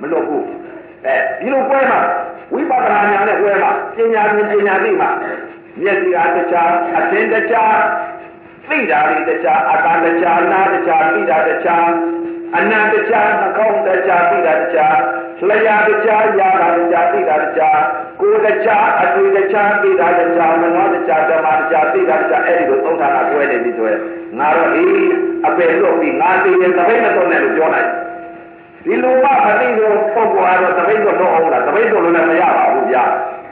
မလွတ်ဘူးအဲဒီလိုပွဲမှာဝိပဿနာဉာဏ်နဲ့ပွဲမှာပညာဉာဏ်ပညာသိမှာမျက်စိအားတခြားအသင်တခြားသိတာလေးတခြားအတန်တခြားနားတခြားသိတာတခြားအနန္တခြားနှကောင်းတခြားသိတာတခြားလျာတခြားယာတာတခြားသိတာတခြားကိုယ်တခြားအတွေ့တခြားသိတာတခြားမနောတခြားဓမ္မတခြားသိတာတခြားအဲ့ဒီလိုသုံးဌာနတွဲနေပြီဆိုရင်ငါတော့အေးအပယ်လို့ပြီးငါသိရင်သဘိတ်မတော်နဲ့လို့ပြောလိုက် ဒီလိုမှမသိလို့ပုဂ္ဂိုလ်ကတော့သဘိတ်တော့တော့အောင်လားသဘိတ်တော့လည်းမရပါဘူးဗျာ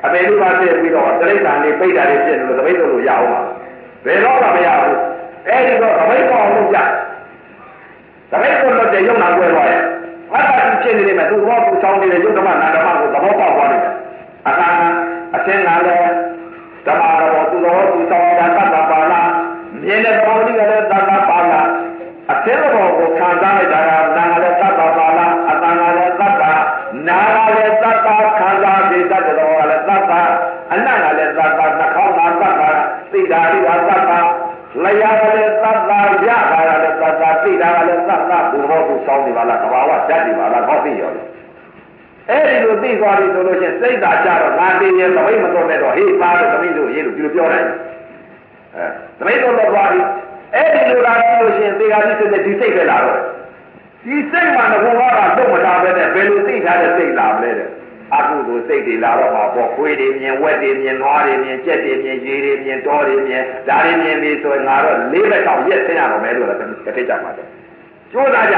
အပယ်လေးပါးဖြစ်ပြီးတော့တိရစ္ဆာန်လေးပိတ်တာလေးဖြစ်လို့သဘိတ်တော့လို့ရအောင်ပါဘယ်တော့မှမရဘူးအဲ့ဒီတော့သဘိတ်တော့အောင်လို့ကြသဘိတ်တော့လို့တဲ့ရုံနာကွဲသွားရဲ့အတ္တဖြစ်နေတယ်မဲ့သူ့ဘောသူဆောင်းနေတဲ့ယုတ်ဓမ္မနာဓမ္မကိုသဘောပေါက်သွားတယ်အခါအသင်္ကလည်း သိသွားပြီဆိုလို့ရှိရင်စိတ်သာကြတော့ငါသိရင်သမိတ်မတော်နဲ့တော့ဟေးပါလို့သမိတ်တို့ရေးလို့ဒီလိုပြောတယ်အဲသမိတ်တို့တော့သွားပြီအဲ့ဒီလိုလာပြီးလို့ရှိရင်သေဃာတိစိတ်နဲ့ဒီစိတ်ပဲလာတော့ဒီစိတ်မှငဘုံကတော့မထားပဲနဲ့ဘယ်လိုသိထားတဲ့စိတ်လာမလဲတဲ့အကုသိုလ်စိတ်တွေလာတော့မှာပေါ့ခွေးတွေမြင်ဝက်တွေမြင်နွားတွေမြင်ကြက်တွေမြင်ရေတွေမြင်တောတွေမြင်ဓာတွေမြင်ပြီးဆိုရင်ငါတော့လေးဘက်တောင်ရက်ဆင်းရတော့မယ်လို့လည်းတစ်ထိတ်ကြမှာတယ်ကျိုးသားကြ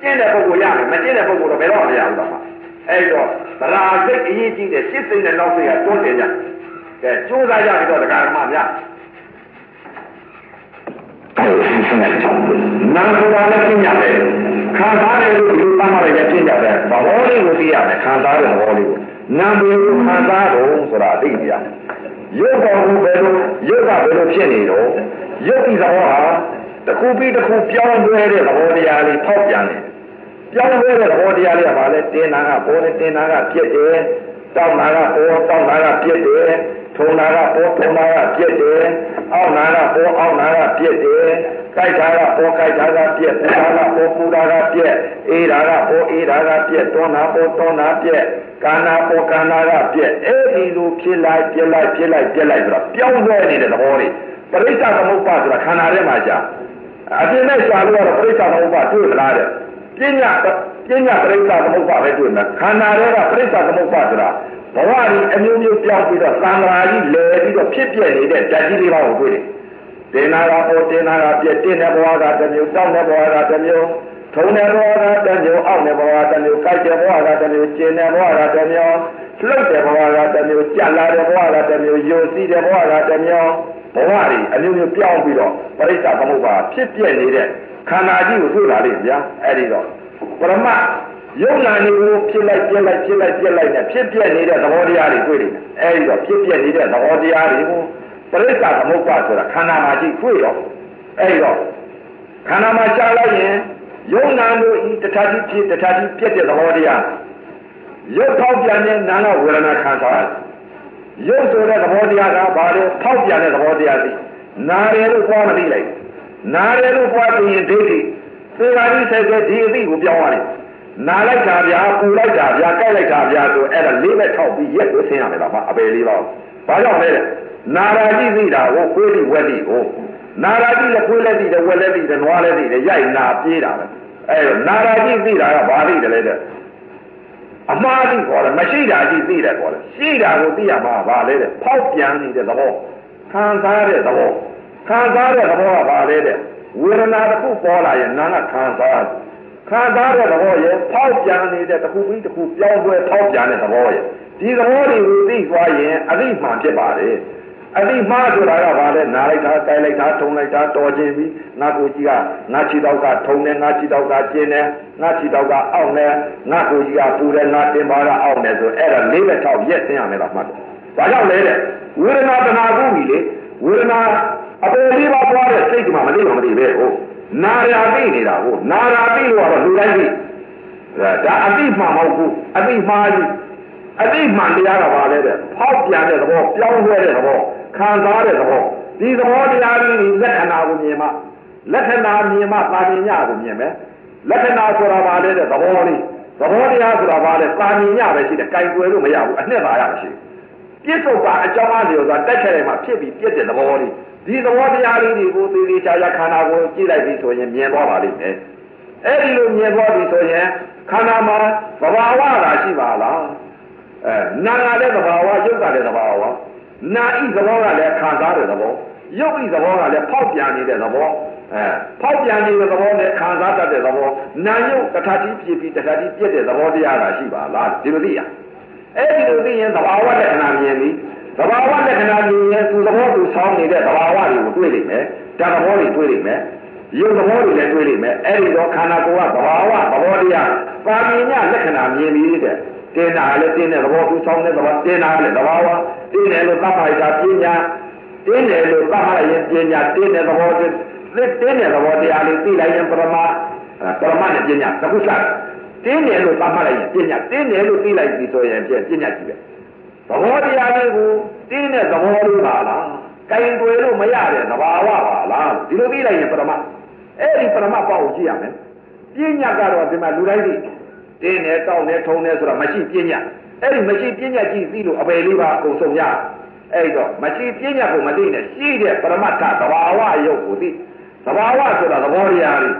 ကျင့်တဲ့ပုဂ္ဂိုလ်ရမယ်မကျင့်တဲ့ပုဂ္ဂိုလ်တော့ဘယ်တော့မှမရဘူးတော့မှာအဲ့တော့ သရာစိတ်အရေးကြီးတဲ့စိတ်စိတ်နဲ့နောက်စိတ်ကတွန်းတယ်ကြကဲကျိုးသားကြပြီးတော့တရားဓမ္မများနာဆိုတာလည်းပြညာတယ်ခံစားတယ်လို့ဒီသမ်းမလည်းပြညာတယ်သဘောလေးကိုသိရမယ်ခံစားတဲ့သဘောလေးကိုနာမ်ကိုခံစားတော့ဆိုတာသိကြရရုပ်တော်ကိုဘယ်လိုရုပ်ကဘယ်လိုဖြစ်နေတော့ရုပ်ဒီသဘောဟာတခုပြီးတခုပြောင်းလဲတဲ့သဘောတရားလေးထောက်ပြန်နေ ပြောင်းလဲတဲ့သဘောတရားလေးကဘာလဲတင်နာကပေါ်တယ်တင်နာကပြက်တယ်တောင်းနာကပေါ်တောင်းနာကပြက်တယ်ထုံနာကပေါ်ထုံနာကပြက်တယ်အောက်နာကပေါ်အောက်နာကပြက်တယ်ကြိုက်တာကပေါ်ကြိုက်တာကပြက်ပူတာကပေါ်ပူတာကပြက်အေးတာကပေါ်အေးတာကပြက်တွန်းတာပေါ်တွန်းတာပြက်ကာနာပေါ်ကာနာကပြက်အဲ့ဒီလိုဖြစ်လိုက်ပြက်လိုက်ဖြစ်လိုက်ပြက်လိုက်ဆိုတော့ပြောင်းလဲနေတဲ့သဘောတွေပရိစ္ဆသမုပ္ပါဆိုတာခန္ဓာထဲမှာကြာအပြင်နဲ့ရှာလို့ကတော့ပရိစ္ဆသမုပ္ပါတွေ့သလားတဲ့ ပညာပညာပရိစ္ဆသမုပ္ပါပဲတွေ့မယ်ခန္ဓာထဲကပရိစ္ဆသမုပ္ပါဆိုတာဘဝကြီးအမျိုးမျိုးပြောင်းပြီးတော့သံဃာကြီးလဲပြီးတော့ဖြစ်ပြနေတဲ့ဓာတ်ကြီးလေးပါကိုတွေ့တယ်တင်နာကပေါ်တင်နာကပြည့်တင်တဲ့ဘဝကတစ်မျိုးတောင်းတဲ့ဘဝကတစ်မျိုးထုံတဲ့ဘဝကတစ်မျိုးအောက်တဲ့ဘဝကတစ်မျိုးကြိုက်တဲ့ဘဝကတစ်မျိုးကျင်တဲ့ဘဝကတစ်မျိုးလှုပ်တဲ့ဘဝကတစ်မျိုးကြက်လာတဲ့ဘဝကတစ်မျိုးယုံစီးတဲ့ဘဝကတစ်မျိုး ဘဝတွေအမျိုးမျိုးပြောင်းပြီးတော့ပရိစ္ဆာသမုပ္ပါဖြစ်ပြနေတဲ့ခန္ဓာကြီးကိုတွေ့လာလိမ့်ဗျာအဲ့ဒီတော့ပရမယုံနာနေကိုဖြစ်လိုက်ပြက်လိုက်ဖြစ်လိုက်ပြက်လိုက်နဲ့ဖြစ်ပြနေတဲ့သဘောတရားတွေတွေ့တယ်အဲဒီတော့ဖြစ်ပြနေတဲ့သဘောတရားတွေကိုပရိစ္ဆာသမုပ္ပါဆိုတာခန္ဓာမှာကြည့်တွေ့တော့အဲဒီတော့ခန္ဓာမှာရှားလိုက်ရင်ယုံနာတို့ဤတထာတိဖြစ်တထာတိပြက်တဲ့သဘောတရားရုပ်ထောက်ပြန်တဲ့နာငဝေဒနာခံစားရတယ် ရုပ်ဆိုတဲ့သဘောတရားကဘာလဲထောက်ပြန်တဲ့သဘောတရားသိနာတယ်လို့ပြောမသိလိုက်နာတယ်လို့ပြောသိရင်ဒိဋ္ဌိသေဃာတိဆက်ဆက်ဒီအသိကိုပြောင်းရတယ်နာလိုက်တာဗျာပူလိုက်တာဗျာကြိုက်လိုက်တာဗျာဆိုအဲ့ဒါလေးပဲထောက်ပြီးရက်ကိုဆင်းရမယ်လားမအပယ်လေးပါဘာကြောင့်လဲနာရာကြည့်သိတာကိုခွေးတိဝက်တိကိုနာရာကြည့်လည်းခွေးလည်းသိတယ်ဝက်လည်းသိတယ်နွားလည်းသိတယ်ရိုက်နာပြေးတာပဲအဲ့တော့နာရာကြည့်သိတာကဘာသိတယ်လဲတဲ့ အမှားသိခေါ်တယ်မရှိတာကြည့်သိတယ်ခေါ်တယ်ရှိတာကိုသိရမှာဘာလဲတဲ့ဖောက်ပြန်နေတဲ့သဘောခံစားတဲ့သဘောခံစားတဲ့သဘောကဘာလဲတဲ့ဝေဒနာတစ်ခုပေါ်လာရင်နာကခံစားခံစားတဲ့သဘောရဲ့ဖောက်ပြန်နေတဲ့တစ်ခုပြီးတစ်ခုပြောင်းလဲဖောက်ပြန်တဲ့သဘောရဲ့ဒီသဘောတွေကိုသိသွားရင်အသိမှန်ဖြစ်ပါတယ် အတိမှားဆိုတာကဘာလဲနားလိုက်တာတိုက်လိုက်တာထုံလိုက်တာတော်ခြင်းပြီးငါကိုကြီးကငါခြေတော့ကထုံတယ်ငါခြေတော့ကကျင်းတယ်ငါခြေတော့ကအောက်တယ်ငါကိုကြီးကပူတယ်ငါတင်ပါကအောက်တယ်ဆိုအဲ့ဒါလေးပဲထောက်ရက်ဆင်းရမယ်လားမှတ်တယ်။ဘာကြောင့်လဲတဲ့ဝေဒနာတဏှာကူကြီးလေဝေဒနာအပေါ်လေးပါသွားတဲ့စိတ်ကမှမသိမှမသိပဲဟုတ်နာရာသိနေတာဟုတ်နာရာသိလို့ကတော့လူတိုင်းသိဒါအတိမှမဟုတ်ဘူးအတိမှားကြီးအတိမှန်တရားကဘာလဲတဲ့ဖောက်ပြန်တဲ့သဘောပြောင်းလဲတဲ့သဘော ခံစားတဲ့သဘောဒီသဘောတရားကြီးလက္ခဏာကိုမြင်မှလက္ခဏာမြင်မှပါဉာဏ်ကိုမြင်မယ်လက္ခဏာဆိုတာဘာလဲတဲ့သဘောလေးသဘောတရားဆိုတာဘာလဲသာမြင်ရပဲရှိတယ်ကြိုင်ွယ်လို့မရဘူးအနှစ်သာရမရှိပြစ္ဆုတ်ပါအကြောင်းအားလျော်စွာတက်ခဲ့တယ်မှာဖြစ်ပြီးပြည့်တဲ့သဘောလေးဒီသဘောတရားလေးတွေကိုသေသေးချာချာခန္ဓာကိုကြည့်လိုက်ပြီဆိုရင်မြင်သွားပါလိမ့်မယ်အဲ့ဒီလိုမြင်သွားပြီဆိုရင်ခန္ဓာမှာသဘာဝသာရှိပါလားအဲနာကလည်းသဘာဝရုပ်ကလည်းသဘာဝ နာဤသဘောကလည်းခံစားတဲ့သဘောရုပ်ဤသဘောကလည်းဖောက်ပြန်နေတဲ့သဘောအဲဖောက်ပြန်နေတဲ့သဘောနဲ့ခံစားတတ်တဲ့သဘောနာယုတ်တခါတိဖြစ်ပြီးတခါတိပြည့်တဲ့သဘောတရားကရှိပါလားဒီလိုသိရအဲ့ဒီလိုသိရင်သဘာဝလက္ခဏာမြင်ပြီသဘာဝလက္ခဏာမြင်ရင်သူသဘောသူဆောင်းနေတဲ့သဘာဝတွေကိုတွေ့လိမ့်မယ်ဒါသဘောတွေတွေ့လိမ့်မယ်ရုပ်သဘောတွေလည်းတွေ့လိမ့်မယ်အဲ့ဒီတော့ခန္ဓာကိုယ်ကသဘာဝသဘောတရားပါမညလက္ခဏာမြင်ပြီးတဲ့ တင်းတာလည်းတင်းတဲ့သဘောသူဆောင်းတဲ့သဘောတင်းတာလည်းသဘာဝတင်းတယ်လို့သတ်မှတ်တာပညာတင်းတယ်လို့သတ်မှတ်ရင်ပညာတင်းတဲ့သဘောသစ်တင်းတဲ့သဘောတရားလေးသိလိုက်ရင်ပရမပရမနဲ့ပညာတစ်ခုစားတင်းတယ်လို့သတ်မှတ်လိုက်ရင်ပညာတင်းတယ်လို့သိလိုက်ပြီဆိုရင်ပညာကြည့်ပဲသဘောတရားလေးကိုတင်းတဲ့သဘောလေးပါလားကင်တွယ်လို့မရတဲ့သဘာဝပါလားဒီလိုသိလိုက်ရင်ပရမအဲ့ဒီပရမပေါ့ကိုကြည့်ရမယ်ပညာကတော့ဒီမှာလူတိုင်းသိ တင်းတယ်တောက်တယ်ထုံတယ်ဆိုတာမရှိပညာအဲ့ဒီမရှိပညာကြည့်သိလို့အပေလေးပါအကုန်ဆုံးရအဲ့တော့မရှိပညာကိုမသိနဲ့ရှိတဲ့ပရမတ္ထသဘာဝရုပ်ကိုသိသဘာဝဆိုတာသဘောတရားလေး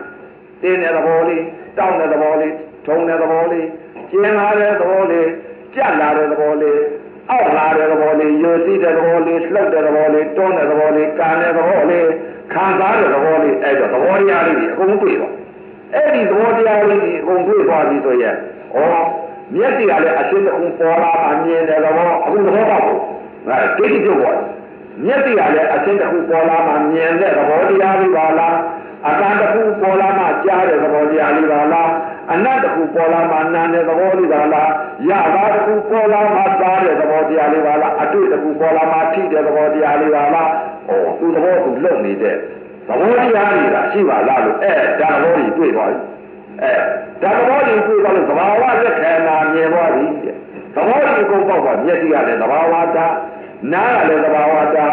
တင်းတဲ့သဘောလေးတောင်းတဲ့သဘောလေးထုံတဲ့သဘောလေးကျင်းလာတဲ့သဘောလေးကြက်လာတဲ့သဘောလေးအောက်လာတဲ့သဘောလေးယိုစီးတဲ့သဘောလေးလှုပ်တဲ့သဘောလေးတွန်းတဲ့သဘောလေးကန်တဲ့သဘောလေးခံစားတဲ့သဘောလေးအဲ့တော့သဘောတရားလေးအကုန်တွေ့တော့ အဲ့ဒီသဘောတရားလေးကြီးအကုန်တွေ့သွားပြီဆိုရင်ဩမျက်စိကလည်းအရှင်းတစ်ခုပေါ်လာမှမြင်တယ်သဘောအခုသဘောပေါက်ဘူးအဲဒိဋ္ဌိကျုပ်ပေါ်မျက်စိကလည်းအရှင်းတစ်ခုပေါ်လာမှမြင်တဲ့သဘောတရားလေးပါလားအတန်တစ်ခုပေါ်လာမှကြားတဲ့သဘောတရားလေးပါလားအနတ်တစ်ခုပေါ်လာမှနာတဲ့သဘောလေးပါလားရတာတစ်ခုပေါ်လာမှစားတဲ့သဘောတရားလေးပါလားအတွေ့တစ်ခုပေါ်လာမှထိတဲ့သဘောတရားလေးပါလားဟောသူသဘောသူလုံနေတဲ့ သဘောတရားတွေကရှိပါလားလို့အဲဒါသဘောကြီးတွေ့သွားပြီအဲဒါသဘောကြီးတွေ့သွားလို့သဘာဝလက္ခဏာမြင်သွားပြီတဲ့သဘောကြီးကိုပေါက်သွားမျက်စိကလည်းသဘာဝတာနားကလည်းသဘာဝတာ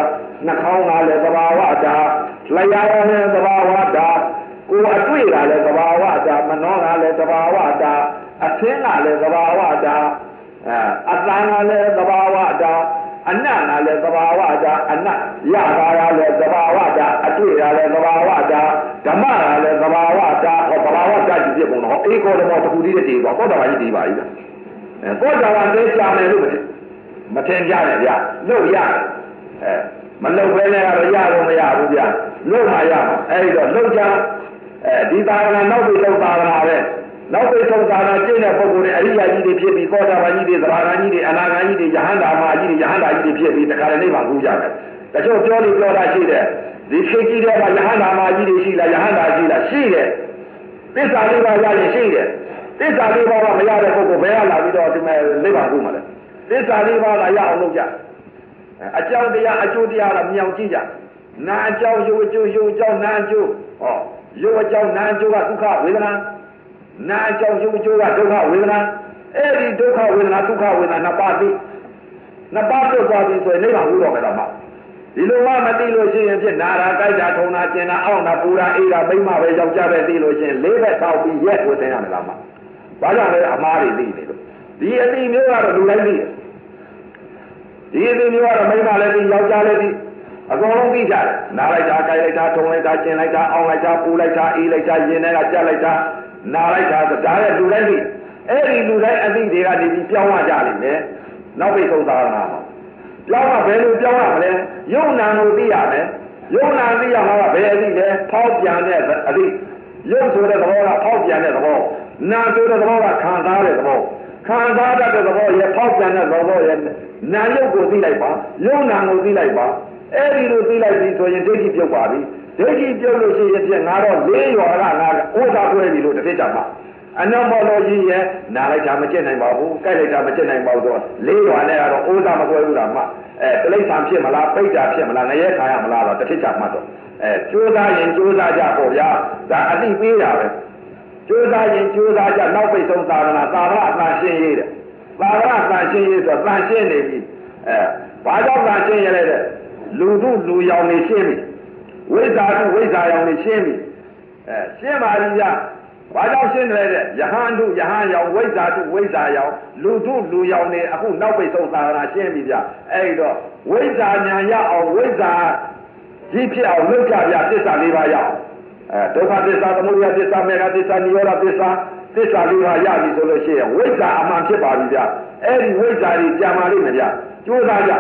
နှာခေါင်းကလည်းသဘာဝတာလျှာကလည်းသဘာဝတာကိုယ်အတွေ့ကလည်းသဘာဝတာမနှောကလည်းသဘာဝတာအသင်းကလည်းသဘာဝတာအဲအတန်ကလည်းသဘာဝတာ အနတ်ကလည်းသဘာဝတာအနတ်ရတာကလည်းသဘာဝတာအတွေ့ကလည်းသဘာဝတာဓမ္မကလည်းသဘာဝတာဟောသဘာဝတာကြည့်ပြပုံတော့အေကောဓမောတခုတည်းတည်းပါကောတာပါကြီးတည်ပါပြီအဲကောတာပါသေးကြမယ်လို့မထင်ကြနဲ့ဗျလို့ရတယ်အဲမလုံပဲနဲ့ကတော့ရလို့မရဘူးဗျလို့မှရမှာအဲဒီတော့လုံချအဲဒီသာသနာနောက်ပြီးလုံသာသနာပဲ နောက်ပြီးသုံးသာသနာကျင့်တဲ့ပုဂ္ဂိုလ်တွေအရိယာကြီးတွေဖြစ်ပြီးသောတာပန်ကြီးတွေသရဂန်ကြီးတွေအနာဂန်ကြီးတွေယဟန္တာမကြီးတွေယဟန္တာကြီးတွေဖြစ်ပြီးတခါတည်းနိဗ္ဗာန်ကူးကြတယ်တချို့ပြောလို့ပြောတာရှိတယ်ဒီခေတ်ကြီးတဲ့ကယဟန္တာမကြီးတွေရှိလားယဟန္တာရှိလားရှိတယ်သစ္စာလေးပါးရရင်ရှိတယ်သစ္စာလေးပါးကမရတဲ့ပုဂ္ဂိုလ်ဘယ်ကလာပြီးတော့ဒီမဲ့နိဗ္ဗာန်ကူးမှာလဲသစ္စာလေးပါးကရအောင်လုပ်ကြအကြောင်းတရားအကျိုးတရားကမြောင်ကြည့်ကြနာအကြောင်းရုပ်အကျိုးရုပ်အကြောင်းနာအကျိုးဟောရုပ်အကြောင်းနာအကျိုးကဒုက္ခဝေဒနာ နာအကြောင်းရုပ်အကျိုးကဒုက္ခဝေဒနာအဲ့ဒီဒုက္ခဝေဒနာဒုက္ခဝေဒနာနှစ်ပါးသိနှစ်ပါးပြုတ်သွားပြီဆိုရင်နိဗ္ဗာန်ဘူးတော့မယ်တော့မှဒီလိုမှမသိလို့ရှိရင်ဖြစ်နာတာကြိုက်တာထုံတာကျင်တာအောင့်တာပူတာအေးတာမိမပဲယောက်ျားပဲသိလို့ရှိရင်လေးဘက်ထောက်ပြီးရက်ကိုသိရမယ်လားမှဘာကြောင့်လဲအမားတွေသိနေလို့ဒီအသိမျိုးကတော့လူတိုင်းသိတယ်ဒီအသိမျိုးကတော့မိမလည်းသိယောက်ျားလည်းသိအကုန်လုံးသိကြတယ်နားလိုက်တာကြိုက်လိုက်တာထုံလိုက်တာကျင်လိုက်တာအောင့်လိုက်တာပူလိုက်တာအေးလိုက်တာရင်ထဲကကြက်လိုက်တာ နာလိုက်တာဒါရဲ့လူတိုင်းသိအဲ့ဒီလူတိုင်းအသိတွေကနေပြီးပြောင်းရကြလိမ့်မယ်နောက်ပိတ်ဆုံးသာသနာမှာပြောင်းကဘယ်လိုပြောင်းရမလဲယုံနာကိုသိရမယ်ယုံနာသိရမှာကဘယ်အသိလဲဖောက်ပြန်တဲ့အသိယုံဆိုတဲ့သဘောကဖောက်ပြန်တဲ့သဘောနာဆိုတဲ့သဘောကခံစားတဲ့သဘောခံစားတတ်တဲ့သဘောရဲ့ဖောက်ပြန်တဲ့သဘောရဲ့နာယုတ်ကိုသိလိုက်ပါယုံနာကိုသိလိုက်ပါအဲ့ဒီလိုသိလိုက်ပြီဆိုရင်ဒိဋ္ဌိပြုတ်ပါပြီ ဒိဋ္ဌိပြုတ်လို့ရှိရင်ဖြင့်ငါတော့လေးရွာကငါဥစ္စာခွဲပြီလို့တစ်ဖြစ်ကြမှာအနမောလို့ကြီးရဲ့နာလိုက်တာမကျင့်နိုင်ပါဘူးကြိုက်လိုက်တာမကျင့်နိုင်ပါဘူးဆိုလေးရွာနဲ့ကတော့ဥစ္စာမခွဲဘူးလားမှအဲတိလိ္ဆာဖြစ်မလားပိတ်တာဖြစ်မလားငရဲခါရမလားတော့တစ်ဖြစ်ကြမှာတော့အဲကြိုးစားရင်ကြိုးစားကြပေါ့ဗျာဒါအတိပေးတာပဲကြိုးစားရင်ကြိုးစားကြနောက်ပိတ်ဆုံးသာသနာသာရအတန်ရှင်းရေးတဲ့သာရအတန်ရှင်းရေးဆိုတန်ရှင်းနေပြီအဲဘာကြောင့်တန်ရှင်းရလဲတဲ့လူတို့လူရောင်နေရှင်းပြီ ဝိဇ္ဇာတို့ဝိဇ္ဇာရောင်နေရှင်းပြီအဲရှင်းပါပြီဗျဘာကြောင့်ရှင်းတယ်တဲ့ယဟန်တုယဟန်ရောင်ဝိဇ္ဇာတုဝိဇ္ဇာရောင်လူတုလူရောင်နေအခုနောက်ပိတ်ဆုံးသာသနာရှင်းပြီဗျအဲ့တော့ဝိဇ္ဇာညာရအောင်ဝိဇ္ဇာကြီးဖြစ်အောင်လုပ်ကြဗျသစ္စာလေးပါးရအောင်အဲဒုက္ခသစ္စာသမုဒယသစ္စာမေဃသစ္စာနိရောဓသစ္စာသစ္စာလေးပါးရပြီဆိုလို့ရှိရင်ဝိဇ္ဇာအမှန်ဖြစ်ပါပြီဗျအဲ့ဒီဝိဇ္ဇာကြီးကြာမာလိမ့်မယ်ဗျကြိုးစားကြ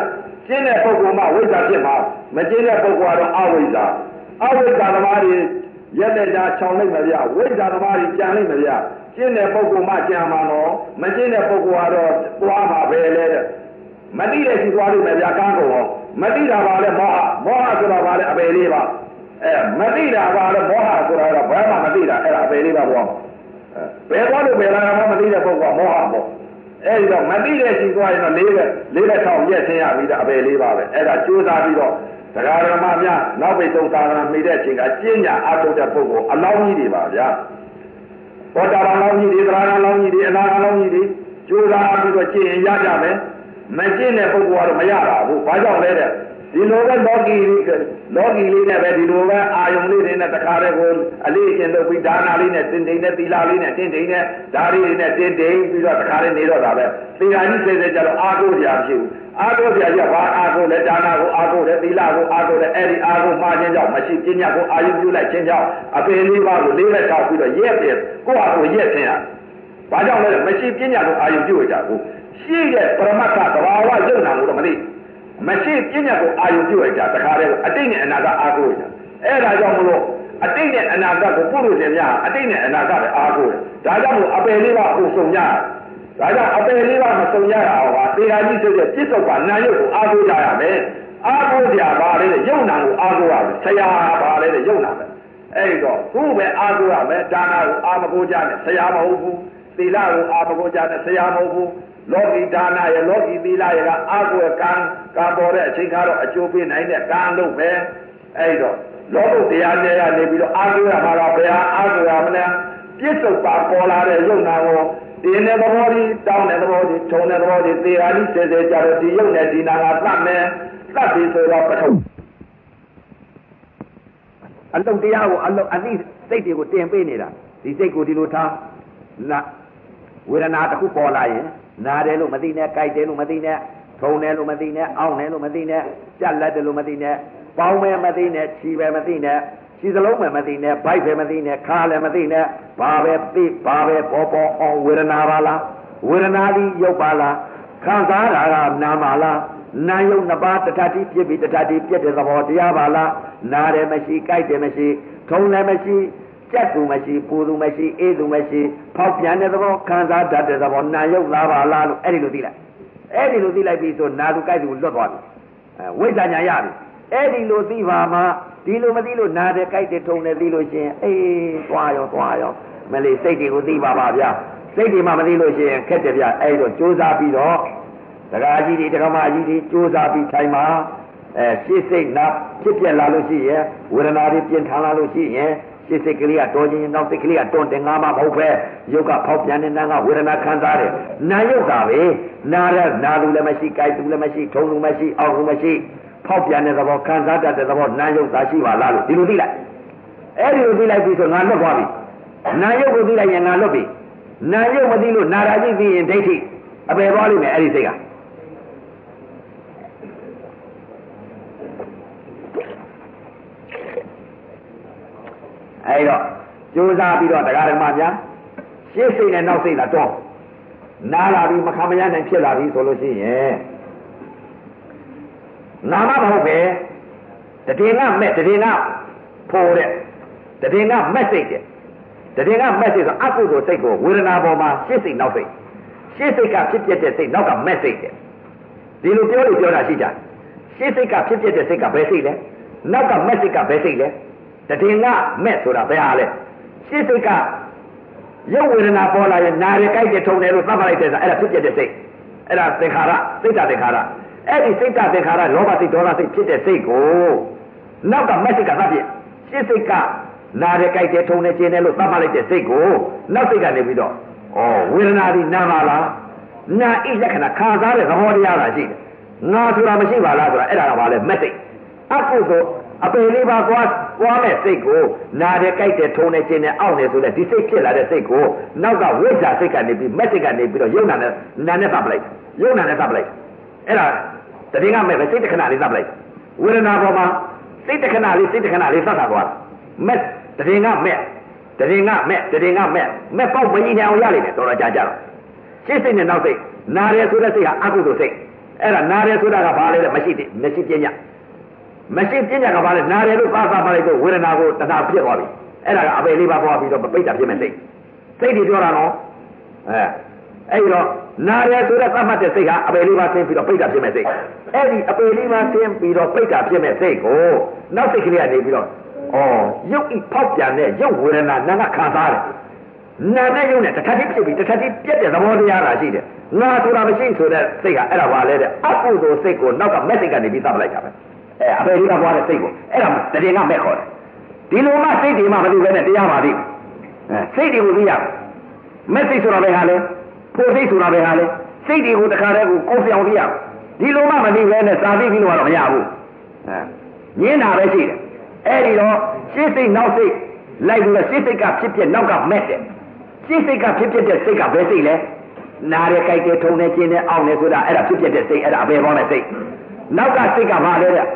ရှင်းတဲ့ပုဂ္ဂိုလ်မှဝိဇ္ဇာဖြစ်မှာ မရှင်းတဲ့ပုဂ္ဂိုလ်ကတော့အဝိဇ္ဇာအဝိဇ္ဇာသမားတွေရက်တဲ့ကြာခြောင်လိုက်မယ်ဗျဝိဇ္ဇာသမားတွေကြံလိုက်မယ်ဗျရှင်းတဲ့ပုဂ္ဂိုလ်မှကြံမှာတော့မရှင်းတဲ့ပုဂ္ဂိုလ်ကတော့သွားမှာပဲလေတဲ့မသိတဲ့ရှိသွားလိမ့်မယ်ဗျကန်းကုန်ရောမသိတာပါလေမောဟမောဟဆိုတာပါလေအပေလေးပါအဲမသိတာပါလေမောဟဆိုတာတော့ဘယ်မှမသိတာအဲ့ဒါအပေလေးပါဘောဘယ်သွားလို့ဘယ်လာမှမသိတဲ့ပုဂ္ဂိုလ်ကမောဟပေါ့အဲဒီတော့မသိတဲ့ရှိသွားရင်တော့လေးတဲ့လေးတဲ့ထောင်ရက်ချင်းရပြီးတော့အပေလေးပါပဲအဲ့ဒါကြိုးစားပြီးတော့ တရားဓမ္မများနောက်ပိတ်ဆုံးသာသနာမိတဲ့အချိန်ကကျင့်ညာအထုတ်တဲ့ပုဂ္ဂိုလ်အလောင်းကြီးတွေပါဗျာဘောတာလောင်းကြီးတွေသရဏလောင်းကြီးတွေအနာလောင်းကြီးတွေကြိုးစားပြီးတော့ကျင့်ရင်ရကြမယ်မကျင့်တဲ့ပုဂ္ဂိုလ်ကတော့မရတာဘူးဘာကြောင့်လဲတဲ့ဒီလိုပဲလောကီလောကီလေးနဲ့ပဲဒီလိုပဲအာယုံလေးတွေနဲ့တခါတည်းကိုအလေးအကျင့်လုပ်ပြီးဒါနာလေးနဲ့တင်တိန်နဲ့သီလလေးနဲ့တင်တိန်နဲ့ဓာရီလေးနဲ့တင်တိန်ပြီးတော့တခါတည်းနေတော့တာပဲသီလကြီးစေစေကြတော့အာကိုစရာမရှိဘူး အာကိုစရာကြီးဘာအာကိုလဲဒါနာကိုအာကိုလဲသီလကိုအာကိုလဲအဲ့ဒီအာကိုမှားခြင်းကြောင့်မရှိပညာကိုအာယုပြုလိုက်ခြင်းကြောင့်အပေလေးပါးကိုလေးလက်ထောက်ပြီးတော့ရက်ပြကိုယ့်ဟာကိုရက်ခြင်းရဘာကြောင့်လဲမရှိပညာကိုအာယုပြုကြဘူးရှိတဲ့ပရမတ္ထသဘာဝယုံနာကိုတော့မသိမရှိပညာကိုအာယုပြုရကြတခါတည်းအတိတ်နဲ့အနာဂတ်အာကိုရအဲ့ဒါကြောင့်မလို့အတိတ်နဲ့အနာဂတ်ကိုပုရုษရှင်များအတိတ်နဲ့အနာဂတ်ပဲအာကိုရဒါကြောင့်မို့အပယ်လေးပါအခုဆုံးရတယ် ဒါကြောင့်အပယ်လေးပါမဆုံးရအောင်ပါသေဟာကြီးဆိုတဲ့ပြစ္ဆုတ်ပါနာယုတ်ကိုအာကိုကြရမယ်အာကိုကြပါလေတဲ့ယုံနာကိုအာကိုရမယ်ဆရာပါလေတဲ့ယုံနာပဲအဲ့တော့ခုပဲအာကိုရမယ်ဒါနာကိုအာမကိုကြနဲ့ဆရာမဟုတ်ဘူးသီလကိုအာမကိုကြနဲ့ဆရာမဟုတ်ဘူးလောကီဒါနရဲ့လောကီသီလရဲ့ကအာကိုကံကံပေါ်တဲ့အချိန်ကတော့အကျိုးပေးနိုင်တဲ့ကံလို့ပဲအဲ့တော့လောကုတရားနဲ့ကနေပြီးတော့အာကိုရမှာတော့ဘယ်ဟာအာကိုရမလဲပြစ္ဆုတ်ပါပေါ်လာတဲ့ယုံနာကို တင်းတဲ့သဘောကြီးတောင်းတဲ့သဘောကြီးထုံတဲ့သဘောကြီးသေဟာကြီးစေစေကြတော့ဒီယုံနဲ့ဒီနာကသတ်မယ်သတ်ပြီဆိုတော့ပထုံအလုံးတရားကိုအလုံးအသိစိတ်တွေကိုတင်ပေးနေတာဒီစိတ်ကိုဒီလိုထားနာဝေဒနာတစ်ခုပေါ်လာရင်နာတယ်လို့မသိနဲ့ကြိုက်တယ်လို့မသိနဲ့ထုံတယ်လို့မသိနဲ့အောင့်တယ်လို့မသိနဲ့ကြက်လက်တယ်လို့မသိနဲ့ပေါင်းပဲမသိနဲ့ခြီပဲမသိနဲ့ ခြီစလုံးပဲမသိနဲ့ဘိုက်ပဲမသိနဲ့ခါလည်းမသိနဲ့ဘာပဲသိဘာပဲပေါ်ပေါ်အောင်ဝေဒနာပါလားဝေဒနာသည်ရုပ်ပါလားခံစားတာကနာမလားနာယုတ်နှစ်ပါးတထတိပြစ်ပြီးတထတိပြစ်တဲ့သဘောတရားပါလားနာတယ်မရှိကြိုက်တယ်မရှိထုံလည်းမရှိကြက်သူမရှိပူသူမရှိအေးသူမရှိဖောက်ပြန်တဲ့သဘောခံစားတတ်တဲ့သဘောနာယုတ်လားပါလားလို့အဲ့ဒီလိုသိလိုက်အဲ့ဒီလိုသိလိုက်ပြီဆိုနာသူကြိုက်သူလွတ်သွားပြီအဲဝိဇ္ဇာညာရပြီအဲ့ဒီလိုသိပါမှ ဒီလိုမသိလို့နာတယ်ကြိုက်တယ်ထုံတယ်သိလို့ရှင်အေးသွားရောသွားရောမလေးစိတ်တွေကိုသိပါပါဗျာစိတ်တွေမှမသိလို့ရှိရင်ခက်တယ်ဗျအဲ့တော့ကြိုးစားပြီးတော့တရားကြီးတွေတရားမကြီးတွေကြိုးစားပြီးထိုင်ပါအဲရှစ်စိတ်နာဖြစ်ပြက်လာလို့ရှိရင်ဝေဒနာတွေပြင်ထန်လာလို့ရှိရင်ရှစ်စိတ်ကလေးကတော်ခြင်းနောက်စိတ်ကလေးကတွန့်တယ်ငါမှမဟုတ်ပဲယုတ်ကဖောက်ပြန်တဲ့နာကဝေဒနာခံစားတယ်နာယုတ်တာပဲနာရနာလူလည်းမရှိကြိုက်သူလည်းမရှိထုံလူမရှိအောက်လူမရှိ ဖောက်ပြန်တဲ့သဘောခံစားတတ်တဲ့သဘောနာယုတ်တာရှိပါလားလို့ဒီလိုသိလိုက်အဲ့ဒီလိုသိလိုက်ပြီဆိုငါလွတ်သွားပြီနာယုတ်ကိုသိလိုက်ရင်ငါလွတ်ပြီနာယုတ်မသိလို့နာရာကြီးသိရင်ဒိဋ္ဌိအပယ်သွားလိမ့်မယ်အဲ့ဒီစိတ်ကအဲ့တော့ကြိုးစားပြီးတော့တရားဓမ္မများရှေ့စိတ်နဲ့နောက်စိတ်လာတော့နာလာပြီးမခံမရနိုင်ဖြစ်လာပြီဆိုလို့ရှိရင် နာမမဟုတ်ပဲတည်ငါမဲ့တည်ငါဖိုးတဲ့တည်ငါမက်စိတ်တဲ့တည်ငါမက်စိတ်ဆိုအကုသိုလ်စိတ်ကိုဝေဒနာပေါ်မှာရှေ့စိတ်နောက်စိတ်ရှေ့စိတ်ကဖြစ်ပြတဲ့စိတ်နောက်ကမက်စိတ်တဲ့ဒီလိုပြောလို့ပြောတာရှိကြရှေ့စိတ်ကဖြစ်ပြတဲ့စိတ်ကဘယ်စိတ်လဲနောက်ကမက်စိတ်ကဘယ်စိတ်လဲတည်ငါမဲ့ဆိုတာဘယ်ဟာလဲရှေ့စိတ်ကရုပ်ဝေဒနာပေါ်လာရင်နာရကြိုက်တဲ့ထုံတယ်လို့သတ်မှတ်လိုက်တဲ့ဆိုအဲ့ဒါဖြစ်ပြတဲ့စိတ်အဲ့ဒါသင်္ခါရစိတ်တသင်္ခါရ အဲ့ဒီစိတ်တသင်္ခါရလောဘစိတ်ဒေါသစိတ်ဖြစ်တဲ့စိတ်ကိုနောက်ကမက်စိတ်ကသတ်ပြရှင်းစိတ်ကနာရကြိုက်တဲ့ထုံနေခြင်းနဲ့လို့သတ်မှတ်လိုက်တဲ့စိတ်ကိုနောက်စိတ်ကနေပြီးတော့ဩဝေဒနာဒီနာပါလားနာဣလက္ခဏာခံစားတဲ့သဘောတရားလားရှိတယ်ငါဆိုတာမရှိပါလားဆိုတာအဲ့ဒါကဘာလဲမက်စိတ်အကုသိုလ်အပေလေးပါကွာကွာမဲ့စိတ်ကိုနာတယ်ကြိုက်တယ်ထုံတယ်ကျင်တယ်အောင့်တယ်ဆိုလဲဒီစိတ်ဖြစ်လာတဲ့စိတ်ကိုနောက်ကဝိဇ္ဇာစိတ်ကနေပြီးမက်စိတ်ကနေပြီးတော့ယုံနာနဲ့နာနဲ့သပ်ပလိုက်ယုံနာနဲ့သပ်ပလိုက် အဲ့ဒါတတိကမဲ့ပဲစိတ်တခဏလေးသပ်ပလိုက်ဝေဒနာပေါ်မှာစိတ်တခဏလေးစိတ်တခဏလေးသတ်တာသွားမက်တတိကမဲ့တတိကမဲ့တတိကမဲ့မဲ့ပေါက်မကြီးနေအောင်ရလိမ့်မယ်တော်တော်ကြာကြတော့ရှင်းစိတ်နဲ့နောက်စိတ်နာတယ်ဆိုတဲ့စိတ်ဟာအကုသိုလ်စိတ်အဲ့ဒါနာတယ်ဆိုတာကဘာလဲမရှိတယ်မရှိပညာမရှိပညာကဘာလဲနာတယ်လို့သာသာပါလိုက်တော့ဝေဒနာကိုတဏှာပြည့်သွားပြီအဲ့ဒါကအပေလေးပါပွားပြီးတော့ပိတ်တာဖြစ်မဲ့စိတ်စိတ်တွေပြောတာနော်အဲ အဲ့တော့နာတယ်ဆိုတဲ့သတ်မှတ်တဲ့စိတ်ကအပေလေးပါဆင်းပြီးတော့ပိတ်တာဖြစ်မဲ့စိတ်အဲ့ဒီအပေလေးပါဆင်းပြီးတော့ပိတ်တာဖြစ်မဲ့စိတ်ကိုနောက်စိတ်ကလေးကနေပြီးတော့ဩရုပ်ဤဖောက်ပြန်တဲ့ရုပ်ဝေဒနာနာကခံစားတယ်နာနဲ့ရုပ်နဲ့တစ်ထပ်တိဖြစ်ပြီးတစ်ထပ်တိပြက်တဲ့သဘောတရားလာရှိတယ်ငါဆိုတာမရှိဆိုတဲ့စိတ်ကအဲ့ဒါပါလေတဲ့အကုသိုလ်စိတ်ကိုနောက်ကမက်စိတ်ကနေပြီးသတ်ပလိုက်တာပဲအဲအပေလေးကပွားတဲ့စိတ်ကိုအဲ့ဒါတရင်ကမဲ့ခေါ်တယ်ဒီလိုမှစိတ်တွေမှမသိဘဲနဲ့တရားပါသိအဲစိတ်တွေကိုသိရမက်စိတ်ဆိုတာပဲဟာလေ ဖို့စိတ်ဆိုတာပဲဟာလေစိတ်တွေကိုတခါတည်းကိုကိုယ်ပြောင်သိရဒီလိုမှမသိဘဲနဲ့စာသိပြီးလို့ကတော့မရဘူးအဲညင်းတာပဲရှိတယ်အဲ့ဒီတော့ရှင်းစိတ်နောက်စိတ်လိုက်ပြီးတော့ရှင်းစိတ်ကဖြစ်ဖြစ်နောက်ကမက်တယ်ရှင်းစိတ်ကဖြစ်ဖြစ်တဲ့စိတ်ကဘယ်စိတ်လဲနားရဲကြိုက်တယ်ထုံတယ်ကျင်းတယ်အောင့်တယ်ဆိုတာအဲ့ဒါဖြစ်ဖြစ်တဲ့စိတ်အဲ့ဒါအပေပေါင်းတဲ့စိတ်နောက်ကစိတ်ကဘာလဲတဲ့ဩ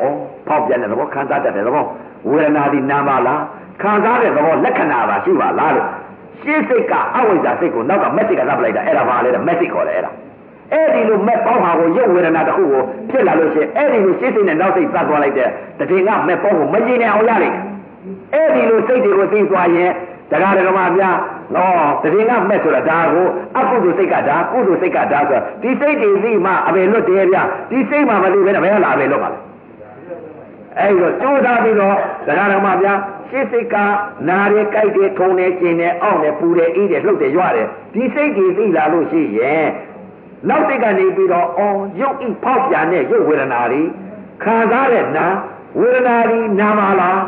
ဖောက်ပြန်တဲ့သဘောခံစားတတ်တဲ့သဘောဝေဒနာဒီနာမလားခံစားတဲ့သဘောလက္ခဏာပါရှိပါလားလို့ ရှင်းစိတ်ကအဝိဇ္ဇာစိတ်ကိုနောက်ကမက်စိတ်ကသတ်ပလိုက်တာအဲ့ဒါဘာလဲတဲ့မက်စိတ်ခေါ်တယ်အဲ့ဒါအဲ့ဒီလိုမက်ပေါင်းဟာကိုရုပ်ဝေဒနာတစ်ခုကိုဖြစ်လာလို့ရှိရင်အဲ့ဒီလိုရှင်းစိတ်နဲ့နောက်စိတ်သတ်သွားလိုက်တဲ့တတိကမက်ပေါင်းကိုမကြည့်နိုင်အောင်ရလိမ့်မယ်အဲ့ဒီလိုစိတ်တွေကိုသိသွားရင်တရားဓမ္မများနော်တတိကမက်ဆိုတာဒါကိုအကုသိုလ်စိတ်ကဒါကုသိုလ်စိတ်ကဒါဆိုဒီစိတ်တွေသိမှအပေလွတ်တယ်ဗျဒီစိတ်မှမသိဘဲနဲ့ဘယ်လာပဲလွတ်ပါလဲအဲ့ဒီတော့ကြိုးစားပြီးတော့တရားဓမ္မများ ရှင်းစိတ်ကနာရဲကြိုက်တယ်ထုံတယ်ကျင်တယ်အောင့်တယ်ပူတယ်အေးတယ်လှုပ်တယ်ရွတယ်ဒီစိတ်တွေသိလာလို့ရှိရင်နောက်စိတ်ကနေပြီးတော့အော်ရုပ်ဤဖောက်ပြန်တဲ့ရုပ်ဝေဒနာတွေခံစားတဲ့နာဝေဒနာတွေနာမလား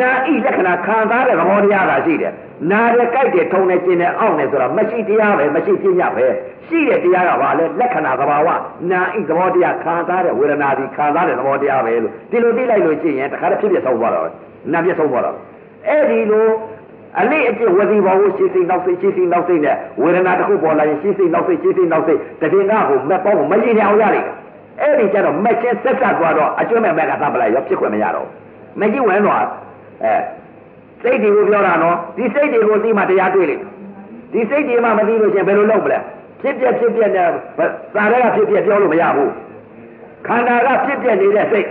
နာဤလက္ခဏာခံစားတဲ့သဘောတရားသာရှိတယ်နာတယ်ကြိုက်တယ်ထုံတယ်ကျင်တယ်အောင့်တယ်ဆိုတာမရှိတရားပဲမရှိပညာပဲရှိတဲ့တရားကဘာလဲလက္ခဏာသဘာဝနာဤသဘောတရားခံစားတဲ့ဝေဒနာဒီခံစားတဲ့သဘောတရားပဲလို့ဒီလိုသိလိုက်လို့ရှိရင်တခါတည်းဖြစ်ဖြစ်ဆုံးသွားတော့နာပြဆုံးသွားတော့ အဲ့ဒီလိုအလေးအကျင့်ဝစီဘောကိုရှင်းစိတ်နောက်စိတ်ရှင်းစိတ်နောက်စိတ်နဲ့ဝေဒနာတစ်ခုပေါ်လာရင်ရှင်းစိတ်နောက်စိတ်ရှင်းစိတ်နောက်စိတ်တတိယကိုမက်ပေါင်းကိုမရည်နေအောင်ရလိမ့်အဲ့ဒီကျတော့မက်ချင်းဆက်ဆက်သွားတော့အကျွမ်းမဲ့မက်ကသတ်ပလိုက်ရောဖြစ်ခွင့်မရတော့မကြီးဝင်တော့အဲစိတ်တွေကိုပြောတာနော်ဒီစိတ်တွေကိုသိမှတရားတွေ့လိမ့်ဒီစိတ်တွေမှမသိလို့ရှင်ဘယ်လိုလုပ်မလဲဖြစ်ပြဖြစ်ပြနဲ့သာရကဖြစ်ပြပြောလို့မရဘူးခန္ဓာကဖြစ်ပြနေတဲ့စိတ်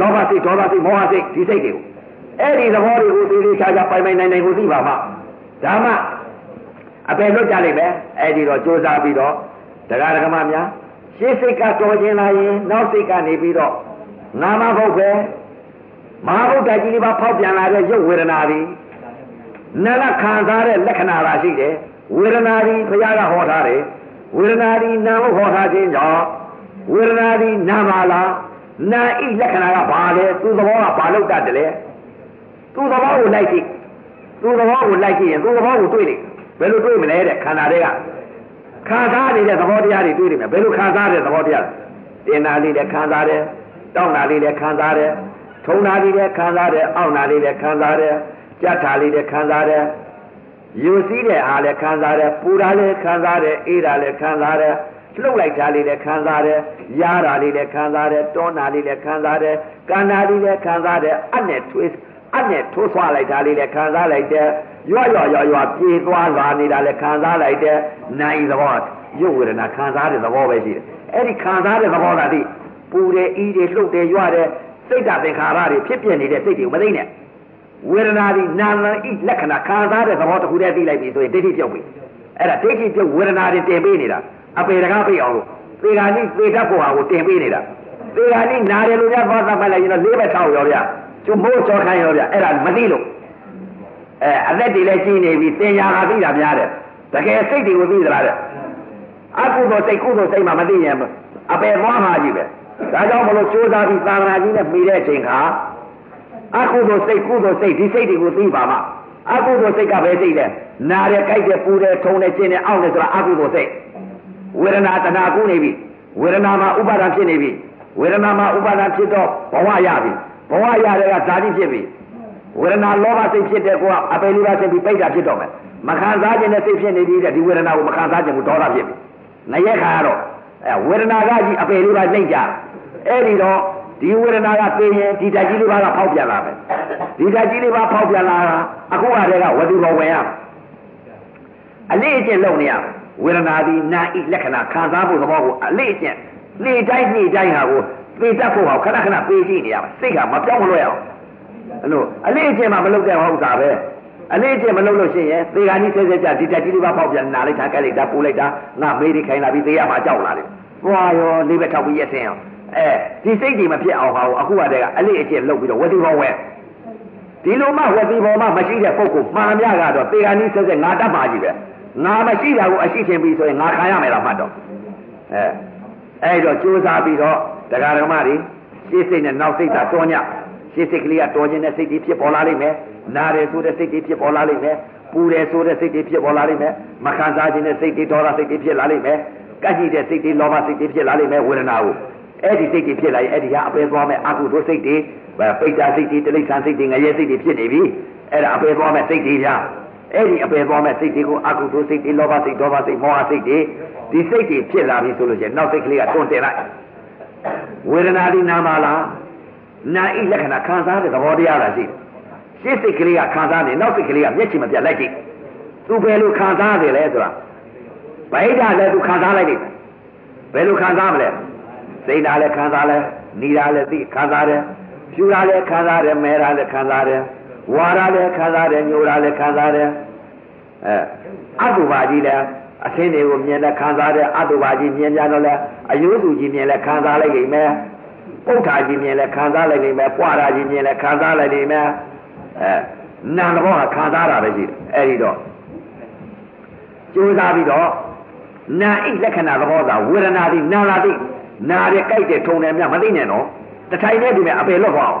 လောဘစိတ်ဒေါသစိတ်မောဟစိတ်ဒီစိတ်တွေကို အဲ့ဒီသဘောတွေကိုသေးသေးချာချာပိုင်ပိုင်နိုင်နိုင်ကိုသိပါမှဒါမှအပယ်လွတ်ကြလိမ့်မယ်အဲ့ဒီတော့ကြိုးစားပြီးတော့တရားဓမ္မများရှေးစိတ်ကတော်ခြင်းလာရင်နောက်စိတ်ကနေပြီးတော့ငါမဟုတ်ပဲမဟာဗုဒ္ဓကြီးလေးပါဖောက်ပြန်လာတဲ့ရုပ်ဝေဒနာတွေနာလခံစားတဲ့လက္ခဏာသာရှိတယ်ဝေဒနာတွေဘုရားကဟောထားတယ်ဝေဒနာတွေနာမဟောထားခြင်းကြောင့်ဝေဒနာတွေနာမလားနာဤလက္ခဏာကဘာလဲသူသဘောကဘာလို့တတ်တယ်လဲ သူ့သဘောကိုလိုက်ကြည့်သူ့သဘောကိုလိုက်ကြည့်ရင်သူ့သဘောကိုတွေ့လိမ့်ဘယ်လိုတွေ့မလဲတဲ့ခန္ဓာတွေကခံစားနေတဲ့သဘောတရားတွေတွေ့လိမ့်မယ်ဘယ်လိုခံစားတဲ့သဘောတရားတင်နာလေးလည်းခံစားတယ်တောင်းတာလေးလည်းခံစားတယ်ထုံတာလေးလည်းခံစားတယ်အောင့်တာလေးလည်းခံစားတယ်ကြက်တာလေးလည်းခံစားတယ်ယူစည်းတဲ့အားလည်းခံစားတယ်ပူတာလည်းခံစားတယ်အေးတာလည်းခံစားတယ်လှုပ်လိုက်တာလေးလည်းခံစားတယ်ရားတာလေးလည်းခံစားတယ်တွန်းတာလေးလည်းခံစားတယ်ကန္တာလေးလည်းခံစားတယ်အနဲ့ထွေး အနဲ့ထိုးဆွလိုက်တာလေးလည်းခံစားလိုက်တယ်ရွရွရွရွပြေးသွားလာနေတာလည်းခံစားလိုက်တယ်နိုင်သဘောရုပ်ဝေဒနာခံစားတဲ့သဘောပဲရှိတယ်အဲ့ဒီခံစားတဲ့သဘောသာတိပူတယ်အီးတယ်လှုပ်တယ်ရွတယ်စိတ်ဓာတ်သင်္ခါရတွေဖြစ်ပြနေတဲ့စိတ်တွေကိုမသိနဲ့ဝေဒနာဒီနာမဤလက္ခဏာခံစားတဲ့သဘောတစ်ခုတည်းသိလိုက်ပြီဆိုရင်ဒိဋ္ဌိပြုတ်ပြီအဲ့ဒါဒိဋ္ဌိပြုတ်ဝေဒနာတွေတင်ပေးနေတာအပေတကားပြအောင်လို့သေဃာနိသေတတ်ဖို့ဟာကိုတင်ပေးနေတာသေဃာနိနာတယ်လို့များသွားသတ်မှတ်လိုက်ရင်တော့လေးဘက်ထောက်ရောဗျ ကျုံမိုးချောခိုင်းရောဗျအဲ့ဒါမသိလို့အဲအသက်တွေလည်းကြီးနေပြီသင်ညာကသိတာများတယ်တကယ်စိတ်တွေကိုသိသလားတဲ့အကုသိုလ်စိတ်ကုသိုလ်စိတ်မှမသိရင်အပေသွားမှာကြီးပဲဒါကြောင့်မလို့ကြိုးစားပြီးသာသနာကြီးနဲ့ပြီးတဲ့အချိန်ခါအကုသိုလ်စိတ်ကုသိုလ်စိတ်ဒီစိတ်တွေကိုသိပါမှအကုသိုလ်စိတ်ကပဲစိတ်လဲနာတယ်ကြိုက်တယ်ပူတယ်ထုံတယ်ကျင်တယ်အောင့်တယ်ဆိုတာအကုသိုလ်စိတ်ဝေဒနာတဏှာကူးနေပြီဝေဒနာမှာဥပါဒံဖြစ်နေပြီဝေဒနာမှာဥပါဒံဖြစ်တော့ဘဝရပြီ ဘဝရတဲ့ကဇာတိဖြစ်ပြီဝေဒနာလောဘစိတ်ဖြစ်တဲ့ကောအပေလေးပါးစိတ်ပြီးပိတ်တာဖြစ်တော့မယ်မခံစားခြင်းနဲ့စိတ်ဖြစ်နေပြီးတဲ့ဒီဝေဒနာကိုမခံစားခြင်းကိုဒေါသဖြစ်ပြီငရဲခါရတော့အဲဝေဒနာကကြီးအပေလေးပါးနှိမ့်ကြအဲ့ဒီတော့ဒီဝေဒနာကသိရင်ဒီဓာတ်ကြီးလေးပါးကဖောက်ပြန်လာမယ်ဒီဓာတ်ကြီးလေးပါးဖောက်ပြန်လာတာအခုကတည်းကဝတိဘောဝင်ရအလေးအကျင့်လုပ်နေရဝေဒနာဒီနာဤလက္ခဏာခံစားဖို့သဘောကိုအလေးအကျင့်နေ့တိုင်းနေ့တိုင်းဟာကို သိတတ်ဖို့ဟာခဏခဏပေးကြည့်နေရမှာစိတ်ကမပြောင်းမလွှဲအောင်အဲ့လိုအလေးအကျင့်မှမလုပ်တဲ့ဥစ္စာပဲအလေးအကျင့်မလုပ်လို့ရှိရင်သေခါကြီးဆဲဆဲကြဒီတက်ကြီးလေးပါပေါက်ပြန်နာလိုက်တာကဲလိုက်တာပူလိုက်တာငါမေးဒီခိုင်းလာပြီးသေရမှာကြောက်လာတယ်ဘွာရောလေးပဲထောက်ပြီးရက်စင်းအောင်အဲဒီစိတ်ကြီးမဖြစ်အောင်ဟာကိုအခုကတည်းကအလေးအကျင့်လုပ်ပြီးတော့ဝတိဘောဝဲဒီလိုမှဝတိဘောမှမရှိတဲ့ပုဂ္ဂိုလ်မှန်မြကတော့သေခါကြီးဆဲဆဲငါတတ်ပါကြီးပဲငါမရှိတာကိုအရှိချင်းပြီးဆိုရင်ငါခံရမယ်လားမှတ်တော့အဲအဲ့တော့ကြိုးစားပြီးတော့ တရားဓမ္မတွေရှေ့စိတ်နဲ့နောက်စိတ်သာတွန်းညရှေ့စိတ်ကလေးကတော်ခြင်းနဲ့စိတ်ကြီးဖြစ်ပေါ်လာလိမ့်မယ်နားတယ်ဆိုတဲ့စိတ်ကြီးဖြစ်ပေါ်လာလိမ့်မယ်ပူတယ်ဆိုတဲ့စိတ်ကြီးဖြစ်ပေါ်လာလိမ့်မယ်မခံစားခြင်းနဲ့စိတ်ကြီးဒေါသစိတ်ကြီးဖြစ်လာလိမ့်မယ်ကန့်ကြည့်တဲ့စိတ်ကြီးလောဘစိတ်ကြီးဖြစ်လာလိမ့်မယ်ဝေဒနာကိုအဲ့ဒီစိတ်ကြီးဖြစ်လာရင်အဲ့ဒီကအပယ်သွားမယ်အကုသိုလ်စိတ်တွေပိဋကစိတ်တွေတိဋ္ဌာန်စိတ်တွေငရဲစိတ်တွေဖြစ်နေပြီအဲ့ဒါအပယ်သွားမယ်စိတ်တွေဗျာအဲ့ဒီအပယ်သွားမဲ့စိတ်တွေကိုအကုသိုလ်စိတ်တွေလောဘစိတ်ဒေါသစိတ်မောဟစိတ်တွေဒီစိတ်တွေဖြစ်လာပြီဆိုလို့ရှိရင်နောက်စိတ်ကလေးကတွန်းတင်လိုက် ဝေဒနာဒီနာမလားနာဤလက္ခဏာခံစားတဲ့သဘောတရားလားရှိရှင်းစိတ်ကလေးကခံစားနေနောက်စိတ်ကလေးကမျက်ချင်မပြတ်လိုက်ကြည့်သူဘယ်လိုခံစားတယ်လဲဆိုတာဗိဓာလည်းသူခံစားလိုက်တယ်ဘယ်လိုခံစားမလဲစိတ်ဓာတ်လည်းခံစားလဲနီဓာတ်လည်းသိခံစားတယ်ဖြူဓာတ်လည်းခံစားတယ်မဲဓာတ်လည်းခံစားတယ်ဝါရလည်းခံစားတယ်ညိုတာလည်းခံစားတယ်အဲအတုပါကြီးလည်း အသင်းတွေကိုမြင်တဲ့ခံစားတဲ့အတုပါကြီးမြင်ကြတော့လဲအယိုးစုကြီးမြင်လဲခံစားလိုက်နေမယ်ပုဋ္ဌာကြီးမြင်လဲခံစားလိုက်နေမယ်ပွာတာကြီးမြင်လဲခံစားလိုက်နေမယ်အဲနာမ်တော်ကခံစားတာပဲရှိတယ်အဲဒီတော့ကြိုးစားပြီးတော့နာဣလက္ခဏာသဘောသာဝေဒနာတိနာလာတိနာရကြိုက်တဲ့ထုံတယ်မြမသိနဲ့နော်တထိုင်နဲ့ဒီမဲ့အပေလွတ်သွားအောင်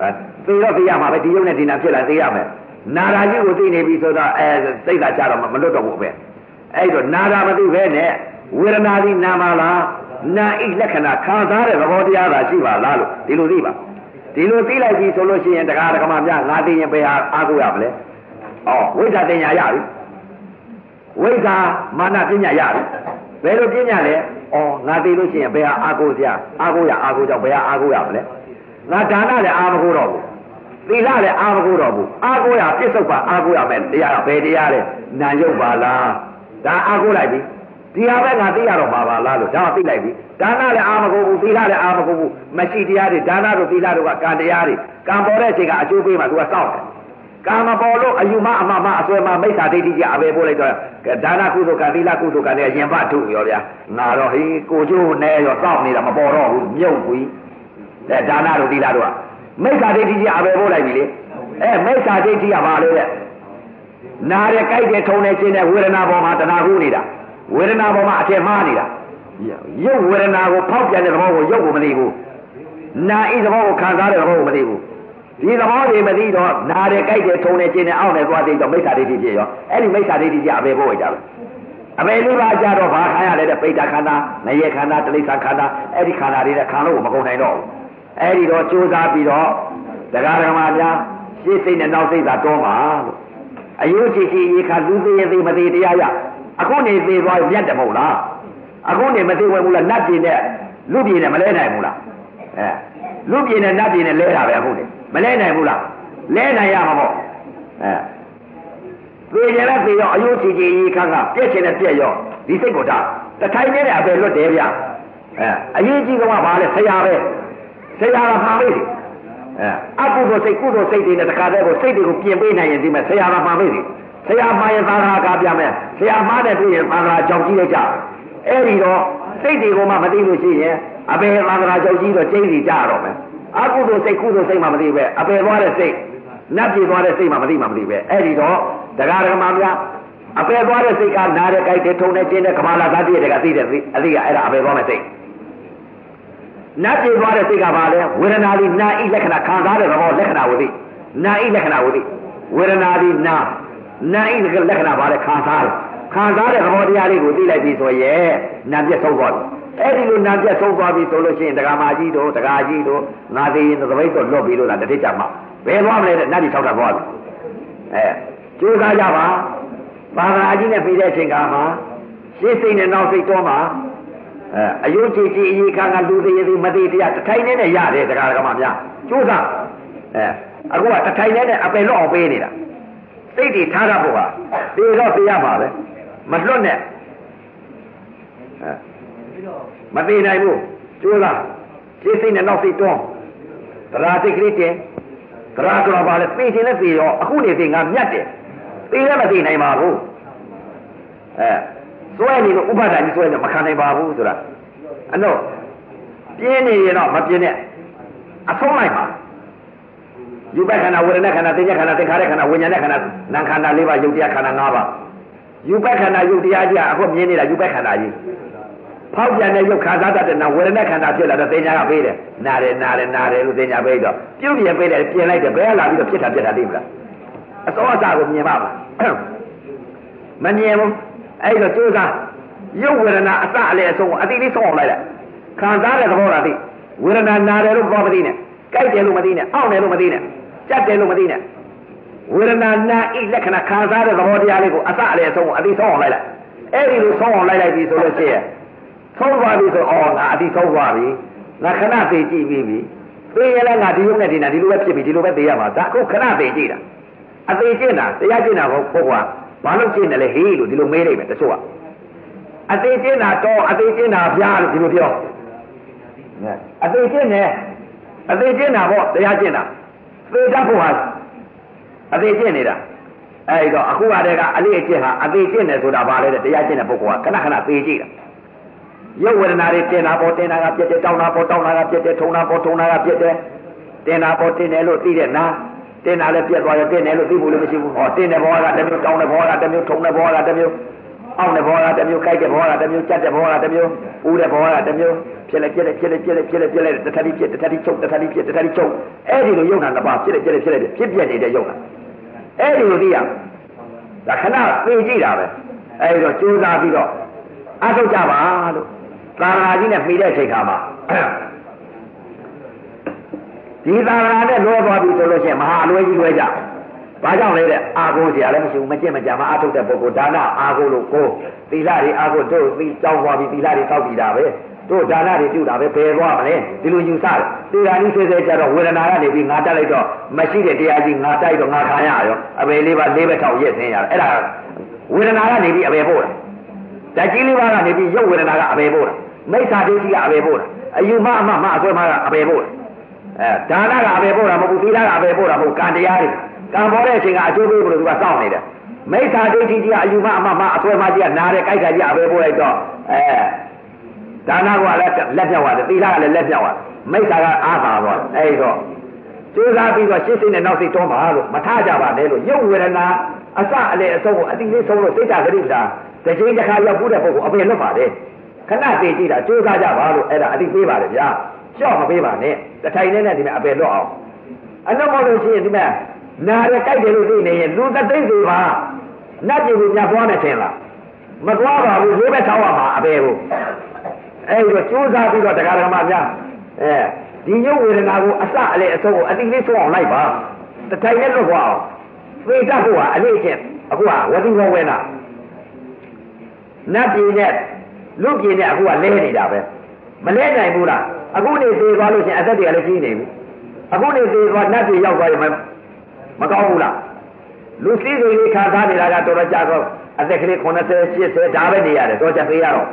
အဲသိတော့သိရမှာပဲဒီရုပ်နဲ့ဒီနာဖြစ်လာသိရမယ်နာရာကြီးကိုသိနေပြီဆိုတော့အဲစိတ်ကကြတော့မလွတ်တော့ဘူးပဲ အဲ့တော့နာရာမသိပဲနဲ့ဝေဒနာတိနာမလားနာဣလက္ခဏာခံစားတဲ့သဘောတရားသာရှိပါလားလို့ဒီလိုသိပါဒီလိုသိလိုက်ပြီဆိုလို့ရှိရင်တရားဓမ္မများငါသိရင်ဘယ်ဟာအားကိုးရမလဲဩဝိဇ္ဇာတင်ညာရပြီဝိဇ္ဇာမာနပညာရပြီဘယ်လိုပညာလဲဩငါသိလို့ရှိရင်ဘယ်ဟာအားကိုးစရာအားကိုးရအားကိုးကြောင့်ဘယ်ဟာအားကိုးရမလဲငါဒါနလည်းအားမကိုးတော့ဘူးသီလလည်းအားမကိုးတော့ဘူးအားကိုးရပြစ္ဆုတ်ပါအားကိုးရမယ်တရားဘယ်တရားလဲနာယုတ်ပါလား ဒါအားကိုးလိုက်ပြီဒီဟာပဲငါသိရတော့မှာပါလားလို့ဒါသိလိုက်ပြီဒါနလည်းအာမကိုဘူးသီလလည်းအာမကိုဘူးမရှိတရားတွေဒါနတို့သီလတို့ကကံတရားတွေကံပေါ်တဲ့အချိန်ကအကျိုးပေးမှသူကစောင့်တယ်ကာမပေါ်လို့အယူမအမမအစွဲမမိစ္ဆာဒိဋ္ဌိကြီးအပဲပို့လိုက်တော့ဒါနကုသိုလ်ကသီလကုသိုလ်ကလည်းရင်ပထုရောဗျာငါတော့ဟေးကိုကျိုးနဲ့ရောစောင့်နေတာမပေါ်တော့ဘူးမြုပ်ပြီအဲဒါနတို့သီလတို့ကမိစ္ဆာဒိဋ္ဌိကြီးအပဲပို့လိုက်ပြီလေအဲမိစ္ဆာဒိဋ္ဌိကဘာလို့လဲ နားရကြိုက်တယ်ထုံနေခြင်းနဲ့ဝေဒနာပေါ်မှာတဏှာဟုနေတာဝေဒနာပေါ်မှာအထက်မှားနေတာရုပ်ဝေဒနာကိုဖောက်ပြန်တဲ့သဘောကိုရုပ်ကိုမသိဘူးနာဤသဘောကိုခံစားတဲ့သဘောကိုမသိဘူးဒီသဘောတွေမသိတော့နာတယ်ကြိုက်တယ်ထုံတယ်ကျင်တယ်အောင့်တယ်သွားသိတော့မိစ္ဆာဒိဋ္ဌိဖြစ်ရောအဲ့ဒီမိစ္ဆာဒိဋ္ဌိကြအပေဖို့ဝေကြတယ်အပေလေးပါးကြတော့ဘာခံရလဲတဲ့ပိဋကခန္ဓာငရေခန္ဓာတိဋ္ဌာခန္ဓာအဲ့ဒီခန္ဓာတွေနဲ့ခံလို့မကုန်နိုင်တော့ဘူးအဲ့ဒီတော့ကြိုးစားပြီးတော့တရားဓမ္မများရှေ့စိတ်နဲ့နောက်စိတ်သာတွန်းပါလို့ အယုချီချီရေခါလူသေးသေးမသေးတရားရအခုနေသေးသွားမြတ်တယ်မဟုတ်လားအခုနေမသေးဝင်ဘူးလားနတ်ပြည်နဲ့လူပြည်နဲ့မလဲနိုင်ဘူးလားအဲလူပြည်နဲ့နတ်ပြည်နဲ့လဲတာပဲအခုနေမလဲနိုင်ဘူးလားလဲနိုင်ရမှာပေါ့အဲသေကြတဲ့သေရောအယုချီချီရေခါကပြက်ချင်တဲ့ပြက်ရောဒီစိတ်ကိုထားတထိုင်နေတဲ့အပေလွတ်တယ်ဗျအဲအရေးကြီးဆုံးကဘာလဲဆရာပဲဆရာကမှာမေးတယ် အဲအကုသိုလ်စိတ်ကုသိုလ်စိတ်တွေနဲ့တခါတည်းကိုစိတ်တွေကိုပြင်ပေးနိုင်ရင်ဒီမဲ့ဆရာကမှာမေးတယ်ဆရာမှာရင်သာသာကားပြမယ်ဆရာမှားတဲ့တွေ့ရင်သာသာကြောက်ကြည့်လိုက်ကြအဲ့ဒီတော့စိတ်တွေကိုမှမသိလို့ရှိရင်အပေသာသာကြောက်ကြည့်တော့ကျိန်းစီကြရတော့မယ်အကုသိုလ်စိတ်ကုသိုလ်စိတ်မှမသိပဲအပေသွားတဲ့စိတ်နတ်ပြေသွားတဲ့စိတ်မှမသိမှမသိပဲအဲ့ဒီတော့တရားဓမ္မများအပေသွားတဲ့စိတ်ကနားတဲ့ကြိုက်တဲ့ထုံတဲ့ကျင်းတဲ့ကမာလာသတိတွေကသိတဲ့အသိကအဲ့ဒါအပေသွားမဲ့စိတ် နတ်ပြေသွားတဲ့စိတ်ကဘာလဲဝေဒနာလေးနာဤလက္ခဏာခံစားတဲ့သဘောလက္ခဏာဝိသိနာဤလက္ခဏာဝိသိဝေဒနာလေးနာနာဤလက္ခဏာဘာလဲခံစားတယ်ခံစားတဲ့သဘောတရားလေးကိုသိလိုက်ပြီဆိုရဲ့နာပြတ်ဆုံးသွားပြီအဲ့ဒီလိုနာပြတ်ဆုံးသွားပြီဆိုလို့ရှိရင်ဒကာမကြီးတို့ဒကာကြီးတို့ငါသေးရင်သပိတ်တော့လွတ်ပြီလို့လားတတိကြမှာဘယ်သွားမလဲတဲ့နတ်ကြီး၆တာသွားပြီအဲကြိုးစားကြပါဘာသာအကြီးနဲ့ပြီးတဲ့အချိန်ကမှရှင်းစိတ်နဲ့နောက်စိတ်တော့မှာ အဲအယုတ်ကြည်ကြည်အကြီးခါကလူသေးသေးမသေးတရားတထိုင်နဲ့နဲ့ရတယ်ဒကာဒကာမများကြိုးစားအဲအခုကတထိုင်နဲ့နဲ့အပယ်လွတ်အောင်ပေးနေတာစိတ်တွေထားရဖို့ဟာသေတော့သေရမှာပဲမလွတ်နဲ့အဲမသေးနိုင်ဘူးကြိုးစားရှင်းစိတ်နဲ့နောက်စိတ်တော့တရားစိတ်ကလေးတင်တရားဆိုတော့ပါလေသိခြင်းနဲ့သိရောအခုနေသိငါမြတ်တယ်သိလည်းမသိနိုင်ပါဘူးအဲ စွဲနေလို့ဥပါဒဏ်ကြီးစွဲနေမခံနိုင်ပါဘူးဆိုတာအတော့ပြင်းနေရင်တော့မပြင်းနဲ့အဆုံးလိုက်ပါယူပခန္ဓာဝေဒနာခန္ဓာသင်္ညခန္ဓာသင်္ခါရခန္ဓာဝိညာဉ်ခန္ဓာနာခန္ဓာ၄ပါးယုတ်တရားခန္ဓာ၅ပါးယူပခန္ဓာယုတ်တရားကြီးအခုမြင်နေတာယူပခန္ဓာကြီးဖောက်ပြန်တဲ့ရုပ်ခံစားတတ်တဲ့နာဝေဒနာခန္ဓာဖြစ်လာတော့သင်ညာကပေးတယ်နာတယ်နာတယ်နာတယ်လို့သင်ညာပေးတော့ပြုတ်ပြပေးတယ်ပြင်လိုက်တယ်ဘယ်လာပြီးတော့ဖြစ်တာဖြစ်တာသိမလားအစောအစကိုမြင်ပါမလားမမြင်ဘူး အဲ့တော့ကြိုးစားရုပ်ဝေဒနာအစအလေအဆုံးအတိလေးဆုံးအောင်လိုက်လိုက်ခံစားတဲ့သဘောလားသိဝေဒနာနာတယ်လို့ဘောမသိနဲ့ကြိုက်တယ်လို့မသိနဲ့အောင့်တယ်လို့မသိနဲ့ကြက်တယ်လို့မသိနဲ့ဝေဒနာနာဤလက္ခဏာခံစားတဲ့သဘောတရားလေးကိုအစအလေအဆုံးအတိဆုံးအောင်လိုက်လိုက်အဲ့ဒီလိုဆုံးအောင်လိုက်လိုက်ပြီဆိုလို့ရှိရင်ဆုံးသွားပြီဆိုအော်ငါအတိဆုံးသွားပြီငါခဏသေးကြည့်ပြီးပြီသိရင်လည်းငါဒီရုပ်နဲ့ဒီနာဒီလိုပဲဖြစ်ပြီဒီလိုပဲသိရမှာဒါအခုခဏသေးကြည့်တာအသေးကျင့်တာတရားကျင့်တာကိုပုဂ္ဂိုလ်က ဘာလို့ကျင့်တယ်လဲဟေးလို့ဒီလိုမေးလိုက်မယ်တချို့ကအသေးကျင့်တာတော့အသေးကျင့်တာဗျာလို့ဒီလိုပြောအသေးကျင့်တယ်အသေးကျင့်တာပေါ့တရားကျင့်တာသေတတ်ဖို့ဟာအသေးကျင့်နေတာအဲဒီတော့အခုကတည်းကအလေးအကျင့်ဟာအသေးကျင့်တယ်ဆိုတာဘာလဲတဲ့တရားကျင့်တဲ့ပုဂ္ဂိုလ်ကခဏခဏသေကြည့်တာရုပ်ဝေဒနာတွေတင်တာပေါ်တင်တာကပြက်တယ်တောင်းတာပေါ်တောင်းတာကပြက်တယ်ထုံတာပေါ်ထုံတာကပြက်တယ်တင်တာပေါ်တင်တယ်လို့သိတဲ့နာ တင်တာလည်းပြက်သွားရတင်တယ်လို့သိဖို့လည်းမရှိဘူးဟောတင်တဲ့ဘောကတစ်မျိုးတောင်းတဲ့ဘောကတစ်မျိုးထုံတဲ့ဘောကတစ်မျိုးအောင့်တဲ့ဘောကတစ်မျိုးခိုက်တဲ့ဘောကတစ်မျိုးကြက်တဲ့ဘောကတစ်မျိုးဦးတဲ့ဘောကတစ်မျိုးဖြစ်လိုက်ဖြစ်လိုက်ဖြစ်လိုက်ဖြစ်လိုက်ဖြစ်လိုက်ဖြစ်လိုက်တထတိဖြစ်တထတိချုပ်တထတိဖြစ်တထတိချုပ်အဲ့ဒီလိုယုံနာတစ်ပါးဖြစ်လိုက်ဖြစ်လိုက်ဖြစ်လိုက်ဖြစ်ပြနေတဲ့ယုံနာအဲ့ဒီလိုသိရဒါခဏသိကြည့်တာပဲအဲ့ဒီတော့ကြိုးစားပြီးတော့အထုတ်ကြပါလို့သာရာကြီးနဲ့ပြီးတဲ့အချိန်ခါမှာ ဒီသာသနာနဲ့လွဲသွားပြီဆိုလို့ရှိရင်မဟာလွဲကြီးလွဲကြ။ဘာကြောင့်လဲတဲ့အာဟုစရာလည်းမရှိဘူးမကြင့်မကြမ်းမအထုတ်တဲ့ပုဂ္ဂိုလ်ဒါနအာဟုလို့ကိုသီလတွေအာဟုတို့သီတောင်းသွားပြီသီလတွေတောက်ပြီတာပဲ။တို့ဒါနတွေပြုတာပဲဘယ်သွားမလဲဒီလိုယူဆတယ်။တရားနည်းစေစေကြတော့ဝေဒနာကနေပြီးငါတက်လိုက်တော့မရှိတဲ့တရားကြီးငါတိုက်တော့ငါခံရရောအပေလေးပါလေးပဲထောက်ရက်ဆင်းရအဲ့ဒါဝေဒနာကနေပြီးအပေပို့တာ။ဓာတ်ကြီးလေးပါးကနေပြီးရုပ်ဝေဒနာကအပေပို့တာ။မိစ္ဆာဒိဋ္ဌိကအပေပို့တာ။အယူမအမမအစွဲမကအပေပို့တာ။ အဲဒါနကအပေပို့တာမဟုတ်ဘူးသီလကအပေပို့တာမဟုတ်ကံတရားတွေကံပေါ်တဲ့အချိန်ကအကျိုးပေးဖို့လို့သူကစောင့်နေတယ်မိစ္ဆာဒိဋ္ဌိကြီးကအယူမအမမအစွဲမကြီးကနားတဲ့ကြိုက်တာကြီးအပေပို့လိုက်တော့အဲဒါနကလည်းလက်ပြောက်သွားတယ်သီလကလည်းလက်ပြောက်သွားမိစ္ဆာကအာသာသွားအဲဒီတော့ကျိုးစားပြီးတော့ရှင်းစိတ်နဲ့နောက်စိတ်တွန်းပါလို့မထကြပါနဲ့လို့ရုပ်ဝေဒနာအစအလေအဆုံးကိုအတိလေးဆုံးလို့စိတ်ဓာတ်ဂရိပ္ပာတစ်ချိန်တစ်ခါရောက်ဘူးတဲ့ပုဂ္ဂိုလ်အပေလွတ်ပါတယ်ခဏသိကြည့်တာကြိုးစားကြပါလို့အဲ့ဒါအတိပေးပါတယ်ဗျာ ကြောက်မပေးပါနဲ့တထိုင်နဲ့နဲ့ဒီမှာအပေလွတ်အောင်အနှုတ်မလို့ရှိရင်ဒီမှာနာရကြိုက်တယ်လို့သိနေရင်လူသသိမ့်စီပါနတ်ပြည်ကိုညသွားမယ်ထင်လားမသွားပါဘူးရိုးပဲထောက်ရမှာအပေကိုအဲ့ဒီတော့ကြိုးစားပြီးတော့တရားဓမ္မများအဲဒီရုပ်ဝေဒနာကိုအစအလေအဆုံးကိုအတိလေးဆုံးအောင်လိုက်ပါတထိုင်နဲ့လွတ်သွားအောင်သိတတ်ဖို့ဟာအလေးချင်းအခုကဝတိဘောဝေနာနတ်ပြည်နဲ့လူပြည်နဲ့အခုကလဲနေတာပဲမလဲနိုင်ဘူးလား အခုနေသေးသွားလို့ရှိရင်အသက်တွေကလည်းကြီးနေပြီအခုနေသေးသွားနတ်ပြည်ရောက်သွားရင်မကောင်းဘူးလားလူစည်းစိမ်လေးခံစားနေတာကတော်တော်ကြာတော့အသက်ကလေး80 80ဒါပဲနေရတယ်တော်ကြသေးရတော့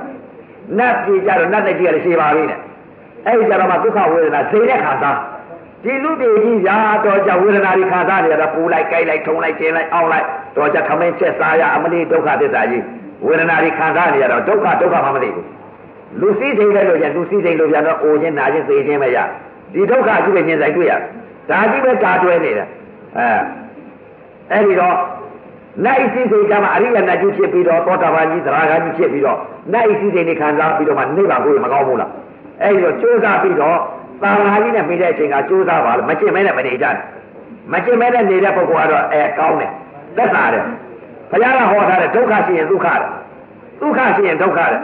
နတ်ပြည်ကြတော့နတ်တဲ့ကြီးကလည်းရှည်ပါပြီနဲ့အဲ့ဒီကြတော့မှဒုက္ခဝေဒနာစိတ်နဲ့ခံစားဒီလူတွေကြီးရာတော်ကြဝေဒနာတွေခံစားနေရတာပူလိုက်ကြိုက်လိုက်ထုံလိုက်ကျင်းလိုက်အောင်းလိုက်တော်ကြခမင်းချက်စားရအမလေးဒုက္ခသစ္စာကြီးဝေဒနာတွေခံစားနေရတော့ဒုက္ခဒုက္ခမှမသိဘူး လူစည်းစိမ်လိုက်လို့ရလူစည်းစိမ်လို့ပြန်တော့အိုခြင်းနာခြင်းသိခြင်းပဲရဒီဒုက္ခကြီးပဲမြင်ဆိုင်တွေ့ရဒါကြီးပဲတာတွဲနေတယ်အဲအဲ့ဒီတော့နိုင်စည်းစိမ်ကမှအရိယနာကြီးဖြစ်ပြီးတော့သောတာပန်ကြီးသရဂါကြီးဖြစ်ပြီးတော့နိုင်စည်းစိမ်တွေခံစားပြီးတော့မှနိဗ္ဗာန်ကိုမကောင်းဘူးလားအဲ့ဒီတော့ကြိုးစားပြီးတော့သာဝါကြီးနဲ့ပြီးတဲ့အချိန်ကကြိုးစားပါလို့မကျင့်မဲနဲ့မနေကြနဲ့မကျင့်မဲနဲ့နေတဲ့ပုဂ္ဂိုလ်ကတော့အဲကောင်းတယ်သက်သာတယ်ဘုရားကဟောထားတဲ့ဒုက္ခရှိရင်ဒုက္ခတယ်ဒုက္ခရှိရင်ဒုက္ခတယ်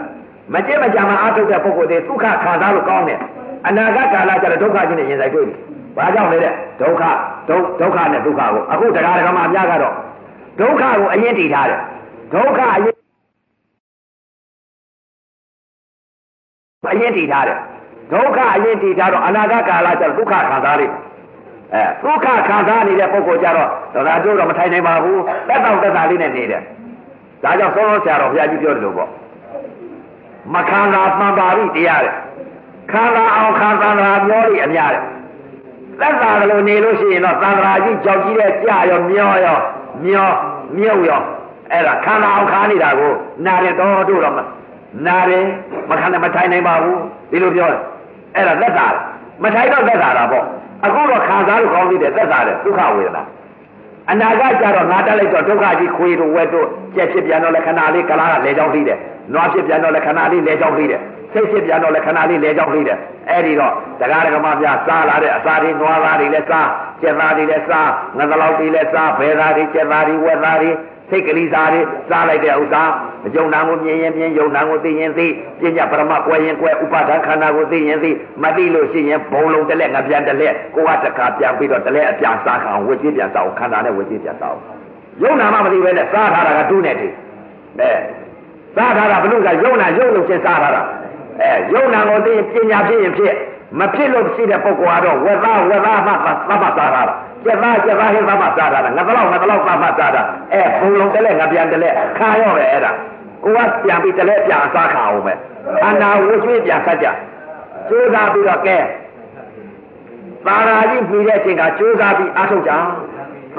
မမကြည့်မကြမှာအာထုတ်တဲ့ပုဂ္ဂိုလ်တွေဒုက္ခခံစားလို့ကောင်းတယ်အနာဂတ်ကာလကျတော့ဒုက္ခချင်းနဲ့ရင်ဆိုင်တွေ့ပြီဘာကြောင့်လဲတဲ့ဒုက္ခဒုဒုက္ခနဲ့ဒုက္ခကိုအခုတရားဓမ္မအများကတော့ဒုက္ခကိုအရင်တည်ထားတယ်ဒုက္ခအရင်အရင်တည်ထားတယ်ဒုက္ခအရင်တည်ထားတော့အနာဂတ်ကာလကျတော့ဒုက္ခခံစားလိမ့်အဲဒုက္ခခံစားနေတဲ့ပုဂ္ဂိုလ်ကြတော့ဒါတို့တော့မထိုင်နိုင်ပါဘူးတက်တော့တက်တာလေးနဲ့နေတယ်ဒါကြောင့်ဆုံးလုံးဆရာတော်ဘုရားကြီးပြောတယ်လို့ပေါ့ မခံတာမှန်ပါပြီတရားတဲ့ခံတာအောင်ခံတာမျောလိအများတဲ့သက်သာကလေးနေလို့ရှိရင်တော့သံဃာကြီးကြောက်ကြီးတဲ့ကြာရောမျောရောမျောမြုပ်ရောအဲ့ဒါခန္ဓာအောင်ခါနေတာကိုနာတယ်တော့တို့တော့နာတယ်မခံနဲ့မထိုင်နိုင်ပါဘူးဒီလိုပြောတယ်အဲ့ဒါသက်သာမထိုင်တော့သက်သာတာပေါ့အခုတော့ခံစားလို့ကောင်းသေးတယ်သက်သာတယ်ဒုက္ခဝေဒနာ အနာဂတ်ကျတော့ငါတက်လိုက်တော့ဒုက္ခကြီးခွေတို့ဝက်တို့ကြက်ဖြစ်ပြန်တော့လည်းခဏလေးကလားကလဲကြောင်းပြီးတယ်နွားဖြစ်ပြန်တော့လည်းခဏလေးလဲကြောင်းပြီးတယ်စိတ်ဖြစ်ပြန်တော့လည်းခဏလေးလဲကြောင်းပြီးတယ်အဲ့ဒီတော့တရားဓမ္မပြစားလာတဲ့အစာတွေနွားသားတွေလည်းစားကြက်သားတွေလည်းစားငသလောက်တွေလည်းစားဘဲသားတွေကြက်သားတွေဝက်သားတွေ စိတ်ကလေးစားတွေစားလိုက်တဲ့ဥစ္စာမယုံနာကိုမြင်ရင်မြင်ယုံနာကိုသိရင်သိပညာပရမကွယ်ရင်ကွယ်ဥပါဒခန္ဓာကိုသိရင်သိမသိလို့ရှိရင်ဘုံလုံးတစ်လက်ငပြန်တစ်လက်ကိုကတခါပြန်ပြီးတော့တစ်လက်အပြန်စားခံဝေကြည့်ပြန်စားအောင်ခန္ဓာနဲ့ဝေကြည့်ပြန်စားအောင်ယုံနာမှမသိပဲနဲ့စားထားတာကတူးနေတယ်အဲစားထားတာဘလို့ကယုံနာယုံလို့ချင်းစားထားတာအဲယုံနာကိုသိရင်ပညာဖြစ်ရင်ဖြစ်မဖြစ်လို့ရှိတဲ့ပုဂ္ဂိုလ်ကတော့ဝက်သားဝက်သားမှသတ်မှတ်စားတာ ကျက်သားကျက်သားဟင်းသတ်မှတ်စားတာငါတော့ငါတော့သတ်မှတ်စားတာအဲဘုံလုံးတလဲငါပြန်တလဲခါရောပဲအဲ့ဒါကိုကပြန်ပြီးတလဲပြန်အစားခါအောင်ပဲအနာဝှွေးပြန်ဆက်ကြကြိုးစားပြီးတော့ကဲသာရာကြီးပြီးတဲ့အချိန်ကကြိုးစားပြီးအားထုတ်ကြ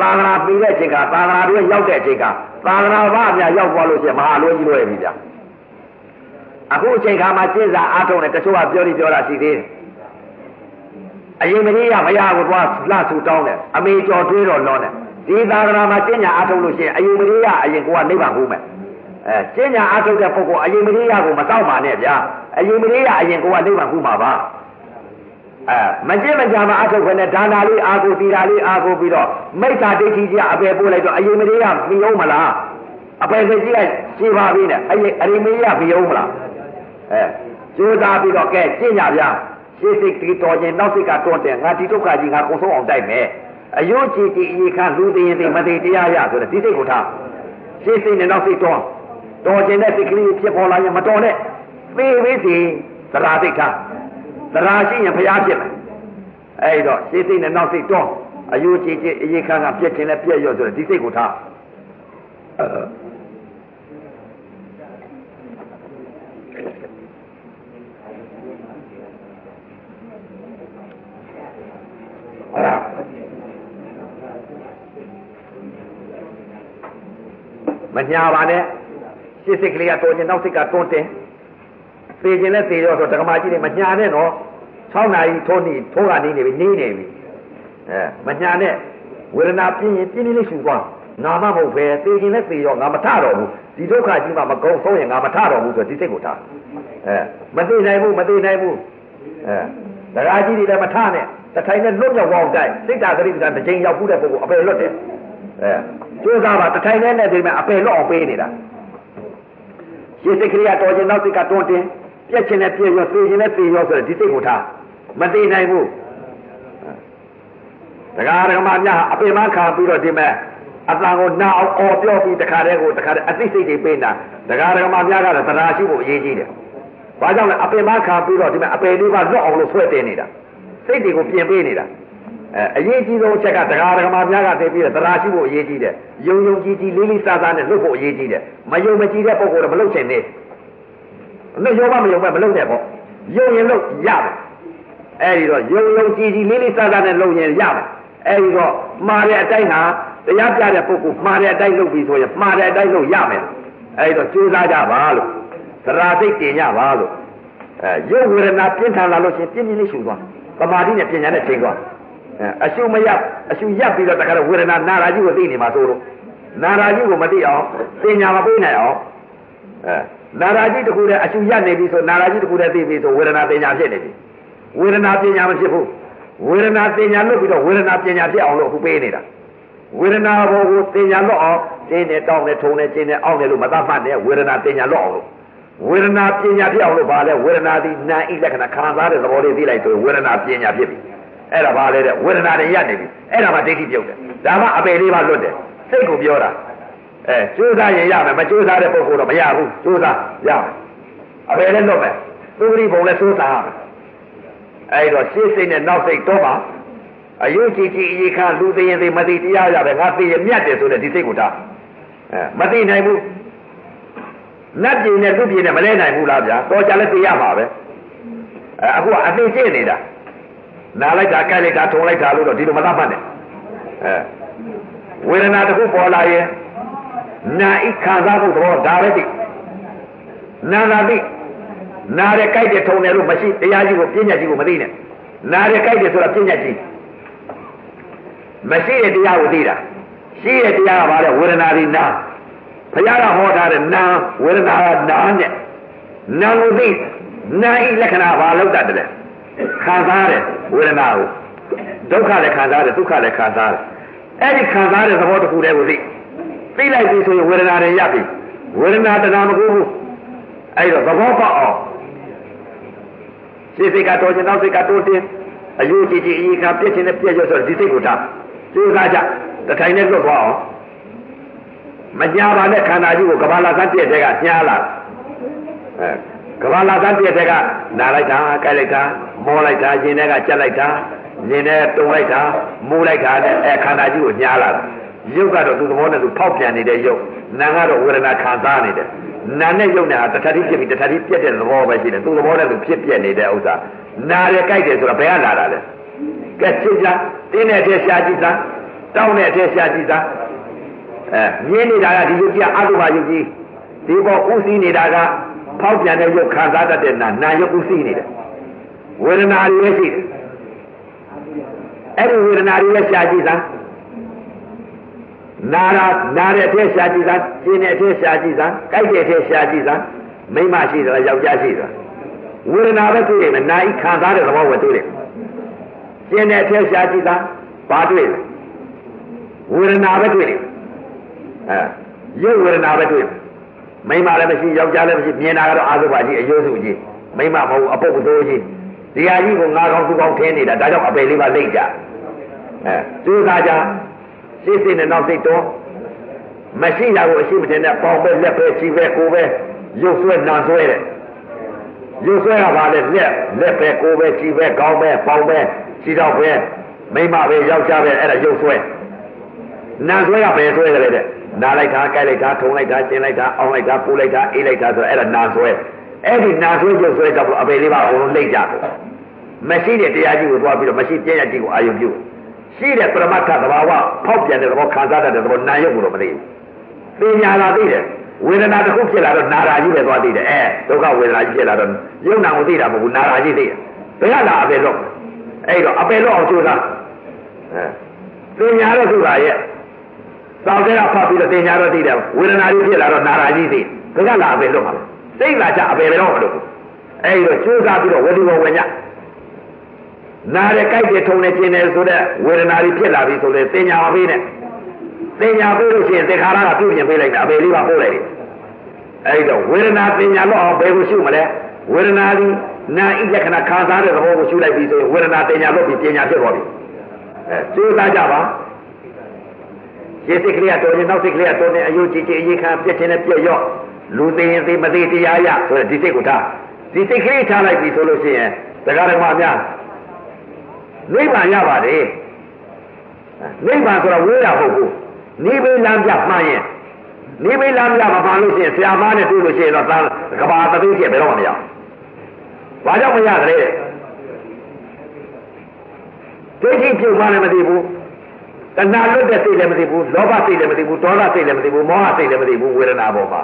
သာသနာပြီးတဲ့အချိန်ကသာသနာတွေရောက်တဲ့အချိန်ကသာသနာ့ဘာအများရောက်သွားလို့ရှိရင်မဟာလွဲကြီးလွဲပြီဗျာအခုအချိန်ခါမှာကျင့်စာအားထုတ်နေတချို့ကပြောပြီးပြောတာရှိသေးတယ် အရင်မကြီးရမရကိုသွားလှဆူတောင်းတယ်အမေကျော်တွေးတော့လွန်တယ်ဒီသာသနာမှာကျင့်ညာအားထုတ်လို့ရှိရင်အရင်မကြီးရအရင်ကိုကနိဗ္ဗာန်ကိုမယ်အဲကျင့်ညာအားထုတ်တဲ့ပုဂ္ဂိုလ်အရင်မကြီးရကိုမတောက်ပါနဲ့ဗျာအရင်မကြီးရအရင်ကိုကနိဗ္ဗာန်ကိုမှာပါအဲမကျင့်မကြမှာအထုတ်ခွနဲ့ဒါနာလေးအာကိုတီတာလေးအာကိုပြီးတော့မိစ္ဆာဒိဋ္ဌိကြီးအပေပို့လိုက်တော့အရင်မကြီးရပြီးအောင်မလားအပေစိတ်ကြီးကရှင်းပါပြီနဲ့အရင်အရင်မကြီးရပြီးအောင်မလားအဲကြိုးစားပြီးတော့ကဲကျင့်ကြဗျာ ရှေ့စိတ်တီတော်ခြင်းနောက်စိတ်ကတွန်းတယ်ငါဒီဒုက္ခကြီးငါကုံဆုံးအောင်တိုက်မယ်အယုတ်ကြည်ကြည်အေခါလူသိရင်သိမသိတရားရဆိုတဲ့ဒီစိတ်ကိုထားရှေ့စိတ်နဲ့နောက်စိတ်တွန်းတော်ခြင်းတဲ့စိတ်ကလေးဖြစ်ပေါ်လာရင်မတော်နဲ့သေပြီးစီသရာစိတ်ထားသရာရှိရင်ဖျားဖြစ်မယ်အဲ့တော့ရှေ့စိတ်နဲ့နောက်စိတ်တွန်းအယုတ်ကြည်ကြည်အေခါကပြက်ခြင်းနဲ့ပြက်ရော့ဆိုတဲ့ဒီစိတ်ကိုထား မညာပါနဲ့ရှစ်စိတ်ကလေးကတော်ခြင်းနောက်စိတ်ကတွန်းတင်သေခြင်းနဲ့သေရောဆိုတက္ကမကြီးတွေမညာနဲ့နော်6နာရီထိုးနေထိုးကနေနေပြီနေနေပြီအဲမညာနဲ့ဝေဒနာပြင်းရင်ပြင်းပြင်းလေးရှူသွားငါမမဟုတ်ပဲသေခြင်းနဲ့သေရောငါမထတော့ဘူးဒီဒုက္ခကြီးမှမကုန်းဆုံးရင်ငါမထတော့ဘူးဆိုဒီစိတ်ကိုထားအဲမသိနိုင်ဘူးမသိနိုင်ဘူးအဲတရားကြီးတွေလည်းမထနဲ့ တထိုင်နဲ့လွတ်မြောက်အောင်တိုက်စိတ်ဓာတ်ကလေးကတစ်ချိန်ရောက်ခုတဲ့ပုဂ္ဂိုလ်အပယ်လွတ်တယ်အဲကျိုးစားပါတထိုင်နဲ့နဲ့ဒီမှာအပယ်လွတ်အောင်ပေးနေတာရှင်းစိတ်ကလေးကတော်ခြင်းနောက်စိတ်ကတွန်းတင်ပြက်ခြင်းနဲ့ပြည့်ရောသေခြင်းနဲ့သေရောဆိုတော့ဒီစိတ်ကိုထားမသိနိုင်ဘူးတရားဓမ္မများအပင်မခံပြီးတော့ဒီမဲ့အတန်ကိုနာအောင်အော်ပြောပြီးတခါတည်းကိုတခါတည်းအသိစိတ်တွေပေးတာတရားဓမ္မများကတော့တရားရှိဖို့အရေးကြီးတယ်။ဘာကြောင့်လဲအပင်မခံပြီးတော့ဒီမဲ့အပယ်လေးပါလွတ်အောင်လို့ဆွဲတင်နေတာ စိတ်တွေကိုပြင်ပေးနေတာအဲအရေးကြီးဆုံးချက်ကတရားဓမ္မများကသိပြီးတော့တရားရှိဖို့အရေးကြီးတယ်။ယုံယုံကြည်ကြည်လေးလေးစားစားနဲ့လွတ်ဖို့အရေးကြီးတယ်။မယုံမကြည်တဲ့ပုဂ္ဂိုလ်တော့မလွတ်ချင်နဲ့။မယုံမမယုံမမလွတ်နဲ့ပေါ့။ယုံရင်လွတ်ရတယ်။အဲဒီတော့ယုံယုံကြည်ကြည်လေးလေးစားစားနဲ့လွတ်ရင်ရတယ်။အဲဒီတော့မှားတဲ့အတိုင်းဟာတရားပြတဲ့ပုဂ္ဂိုလ်မှားတဲ့အတိုင်းလုပ်ပြီးဆိုရင်မှားတဲ့အတိုင်းလုပ်ရမယ်။အဲဒီတော့ကြိုးစားကြပါလို့သရာစိတ်တင်ကြပါလို့အဲရုပ်ဝေဒနာပြင်းထန်လာလို့ရှိရင်ပြင်းပြင်းလေးရှူသွား။ ပမာတိနဲ့ပညာနဲ့ချိန်သွား။အရှုမရအရှုရပ်ပြီးတော့တခါတော့ဝေဒနာနာရာကြီးကိုသိနေမှာဆိုလို့နာရာကြီးကိုမသိအောင်ပညာမပေးနိုင်အောင်အဲနာရာကြီးတခုတည်းအရှုရပ်နေပြီဆိုနာရာကြီးတခုတည်းသိပြီဆိုဝေဒနာပညာဖြစ်နေပြီဝေဒနာပညာမဖြစ်ဘူးဝေဒနာပညာလွတ်ပြီးတော့ဝေဒနာပညာဖြစ်အောင်လို့အခုပေးနေတာဝေဒနာဘောကိုပညာလွတ်အောင်တင်းနဲ့တောင်းနဲ့ထုံနဲ့ကျင်းနဲ့အောင့်နဲ့လို့မသတ်မှတ်နဲ့ဝေဒနာပညာလွတ်အောင်လို့ ဝေဒနာပညာဖြစ်အောင်လို့ဘာလဲဝေဒနာဒီနာဣလက္ခဏာခံစားတဲ့သဘောလေးသိလိုက်ဆိုဝေဒနာပညာဖြစ်ပြီအဲ့ဒါဘာလဲတဲ့ဝေဒနာတွေရပ်နေပြီအဲ့ဒါမှဒိဋ္ဌိပြုတ်တယ်ဒါမှအပေလေးပါလွတ်တယ်စိတ်ကိုပြောတာအဲကြိုးစားရင်ရမယ်မကြိုးစားတဲ့ပုဂ္ဂိုလ်တော့မရဘူးကြိုးစားရမယ်အပေလည်းလွတ်မယ်သူဂရိဘုံလည်းသိုးစားရမယ်အဲ့တော့ရှေ့စိတ်နဲ့နောက်စိတ်တော့မှအယုတ်ကြည်ကြည်အရေးခါလူသိရင်သိမသိတရားရပဲငါသိရမြတ်တယ်ဆိုတဲ့ဒီစိတ်ကိုထားအဲမသိနိုင်ဘူး နတ်ပြည်နဲ့သူပြည်နဲ့မလဲနိုင်ဘူးလားဗျာတော်ကြလဲသိရမှာပဲအဲအခုအသိကျင့်နေတာနားလိုက်တာကြိုက်လိုက်တာထုံလိုက်တာလို့တော့ဒီလိုမသတ်မှတ်နဲ့အဲဝေဒနာတစ်ခုပေါ်လာရင်နာဤခံစားဖို့သဘောဒါပဲသိနာနာသိနားရဲကြိုက်တယ်ထုံတယ်လို့မရှိတရားကြီးကိုပြဉ္ညာကြီးကိုမသိနဲ့နားရဲကြိုက်တယ်ဆိုတာပြဉ္ညာကြီးမရှိတဲ့တရားကိုသိတာရှိတဲ့တရားကဘာလဲဝေဒနာဒီနာ ဘုရားကဟောထားတဲ့နာဝေဒနာကနာနဲ့နာကိုသိနာဤလက္ခဏာဘာလို့တတ်တယ်ခံစားတယ်ဝေဒနာကိုဒုက္ခလည်းခံစားတယ်ဒုက္ခလည်းခံစားတယ်အဲ့ဒီခံစားတဲ့သဘောတစ်ခုတည်းကိုသိသိလိုက်ပြီဆိုရင်ဝေဒနာတွေရပ်ပြီဝေဒနာတဏှာမကူဘူးအဲ့တော့သဘောပေါက်အောင်စိတ်စိတ်ကတော်ခြင်းနောက်စိတ်ကတိုးတင်းအယုကြည်ကြည်အီကပြည့်ခြင်းနဲ့ပြည့်ရဆိုဒီစိတ်ကိုထားကြိုးစားကြတထိုင်နဲ့လွတ်သွားအောင် မညာပါနဲ့ခန္ဓာကြီးကိုကဘာလာသတ်ပြည့်တဲ့ကညားလာအဲကဘာလာသတ်ပြည့်တဲ့ကနာလိုက်တာကြိုက်လိုက်တာမောလိုက်တာရှင်တဲ့ကကြက်လိုက်တာရှင်တဲ့တုံလိုက်တာမူးလိုက်တာနဲ့အဲခန္ဓာကြီးကိုညားလာတာရုပ်ကတော့သူ့သဘောနဲ့သူဖောက်ပြန်နေတဲ့ရုပ်နာကတော့ဝေဒနာခံစားနေတယ်နာနဲ့ရုပ်နဲ့ဟာတထတိဖြစ်ပြီးတထတိပြက်တဲ့သဘောပဲရှိတယ်သူ့သဘောနဲ့သူဖြစ်ပြက်နေတဲ့ဥစ္စာနာရကြိုက်တယ်ဆိုတာဘယ်ကလာတာလဲကဲချစ်ကြတင်းတဲ့အထက်ရှားကြည့်သားတောင်းတဲ့အထက်ရှားကြည့်သား အဲမြင်နေတာကဒီရုပ်ကြီးအတုပါရုပ်ကြီးဒီပေါ်ဥသိနေတာကဖောက်ပြန်တဲ့ရုပ်ခံစားတတ်တဲ့နာနာရုပ်ဥသိနေတယ်ဝေဒနာတွေရှိတယ်အဲ့ဒီဝေဒနာတွေလည်းရှားကြည့်သားနာရာနာတဲ့အထက်ရှားကြည့်သားကျင်းတဲ့အထက်ရှားကြည့်သားကြိုက်တဲ့အထက်ရှားကြည့်သားမိမရှိသလားယောက်ျားရှိသလားဝေဒနာပဲတွေ့တယ်မနာဤခံစားတဲ့သဘောပဲတွေ့တယ်ကျင်းတဲ့အထက်ရှားကြည့်သားဘာတွေ့လဲဝေဒနာပဲတွေ့တယ် အဲရုပ်ဝေဒနာပဲတွေ့မိမလည်းမရှိယောက်ျားလည်းမရှိမြင်တာကတော့အာသုဘကြီးအယုစုကြီးမိမမဟုတ်အပုပ်သိုးကြီးဒီဟာကြီးကိုငါကောင်းသူကောင်းထင်းနေတာဒါကြောင့်အပေလေးပါလိမ့်ကြအဲကျိုးစားကြစိတ်စိတ်နဲ့နောက်စိတ်တော့မရှိတာကိုအရှိမတင်တဲ့ပေါင်ပဲလက်ပဲခြေပဲကိုယ်ပဲရုပ်ဆွဲနာဆွဲတဲ့ရုပ်ဆွဲကဘာလဲလက်လက်ပဲကိုယ်ပဲခြေပဲခေါင်းပဲပေါင်ပဲခြေတော့ပဲမိမပဲယောက်ျားပဲအဲ့ဒါရုပ်ဆွဲနာဆွဲကဘယ်ဆွဲကြလဲတဲ့ နာလိုက်တာကြိုက်လိုက်တာထုံလိုက်တာကျင်လိုက်တာအောင်းလိုက်တာပူလိုက်တာအေးလိုက်တာဆိုအဲ့ဒါနာဆွဲအဲ့ဒီနာဆွဲရုပ်ဆွဲတော့အပေလေးပါအကုန်လုံးလိမ့်ကြတယ်မရှိတဲ့တရားကြီးကိုသွားပြီးတော့မရှိပြည့်ရကြီးကိုအာယုံပြုရှိတဲ့ပရမတ္ထသဘာဝဖောက်ပြန်တဲ့သဘောခံစားတတ်တဲ့သဘောနာရုပ်ကိုတော့မသိဘူးပညာလာသိတယ်ဝေဒနာတစ်ခုဖြစ်လာတော့နာရာကြီးပဲသွားသိတယ်အဲဒုက္ခဝေဒနာကြီးဖြစ်လာတော့ယုံနာကိုသိတာမဟုတ်ဘူးနာရာကြီးသိတယ်ဘယ်ကလာအပေလို့အဲ့တော့အပေလို့အောင်ကြိုးစားအဲပညာတော့သူ့ပါရဲ့ သောက်ကဖတ်ပြီးတော့တင်ညာတော့သိတယ်ဝေဒနာကြီးဖြစ်လာတော့နာရာကြီးသိဘယ်ကလာအပေလို့မှာသိလာကြအပေပဲတော့မလို့အဲ့တော့ကြိုးစားပြီးတော့ဝေဒီဝဝညနားရကြိုက်တယ်ထုံနေခြင်းတယ်ဆိုတော့ဝေဒနာကြီးဖြစ်လာပြီဆိုလေတင်ညာမပေးနဲ့တင်ညာပေးလို့ရှိရင်သင်္ခါရကပြုပြင်ပေးလိုက်တာအပေလေးပါပို့လိုက်တယ်အဲ့တော့ဝေဒနာတင်ညာလို့အောင်ဘယ်ကိုရှုမလဲဝေဒနာဒီနာဣလက္ခဏာခံစားတဲ့သဘောကိုရှုလိုက်ပြီဆိုရင်ဝေဒနာတင်ညာလို့ပြီးပညာဖြစ်သွားပြီအဲကြိုးစားကြပါ ရေစိတ်ကလေးကတော်ရင်နောက်စိတ်ကလေးကတော်နေအယုတ်ကြည်ကြည်အရေးခံပြည့်ခြင်းနဲ့ပြည့်ရော့လူသိရင်သိမသိတရားရဆိုတဲ့ဒီစိတ်ကိုထားဒီစိတ်ကလေးထားလိုက်ပြီဆိုလို့ရှိရင်တရားဓမ္မများနိဗ္ဗာန်ရပါတယ်နိဗ္ဗာန်ဆိုတာဝေးတာဟုတ်ဘူးနိဗ္ဗာန်လမ်းပြမှန်ရင်နိဗ္ဗာန်လမ်းပြမမှန်လို့ရှိရင်ဆရာမနဲ့တွေ့လို့ရှိရင်တော့သာကဘာတသိဖြစ်ဘယ်တော့မှမရဘာကြောင့်မရကြလဲဒိဋ္ဌိပြုတ်မှလည်းမသိဘူး တဏှာလွတ်တဲ့စိတ်လည်းမသိဘူးလောဘစိတ်လည်းမသိဘူးဒေါသစိတ်လည်းမသိဘူးမောဟစိတ်လည်းမသိဘူးဝေဒနာပေါ်မှာ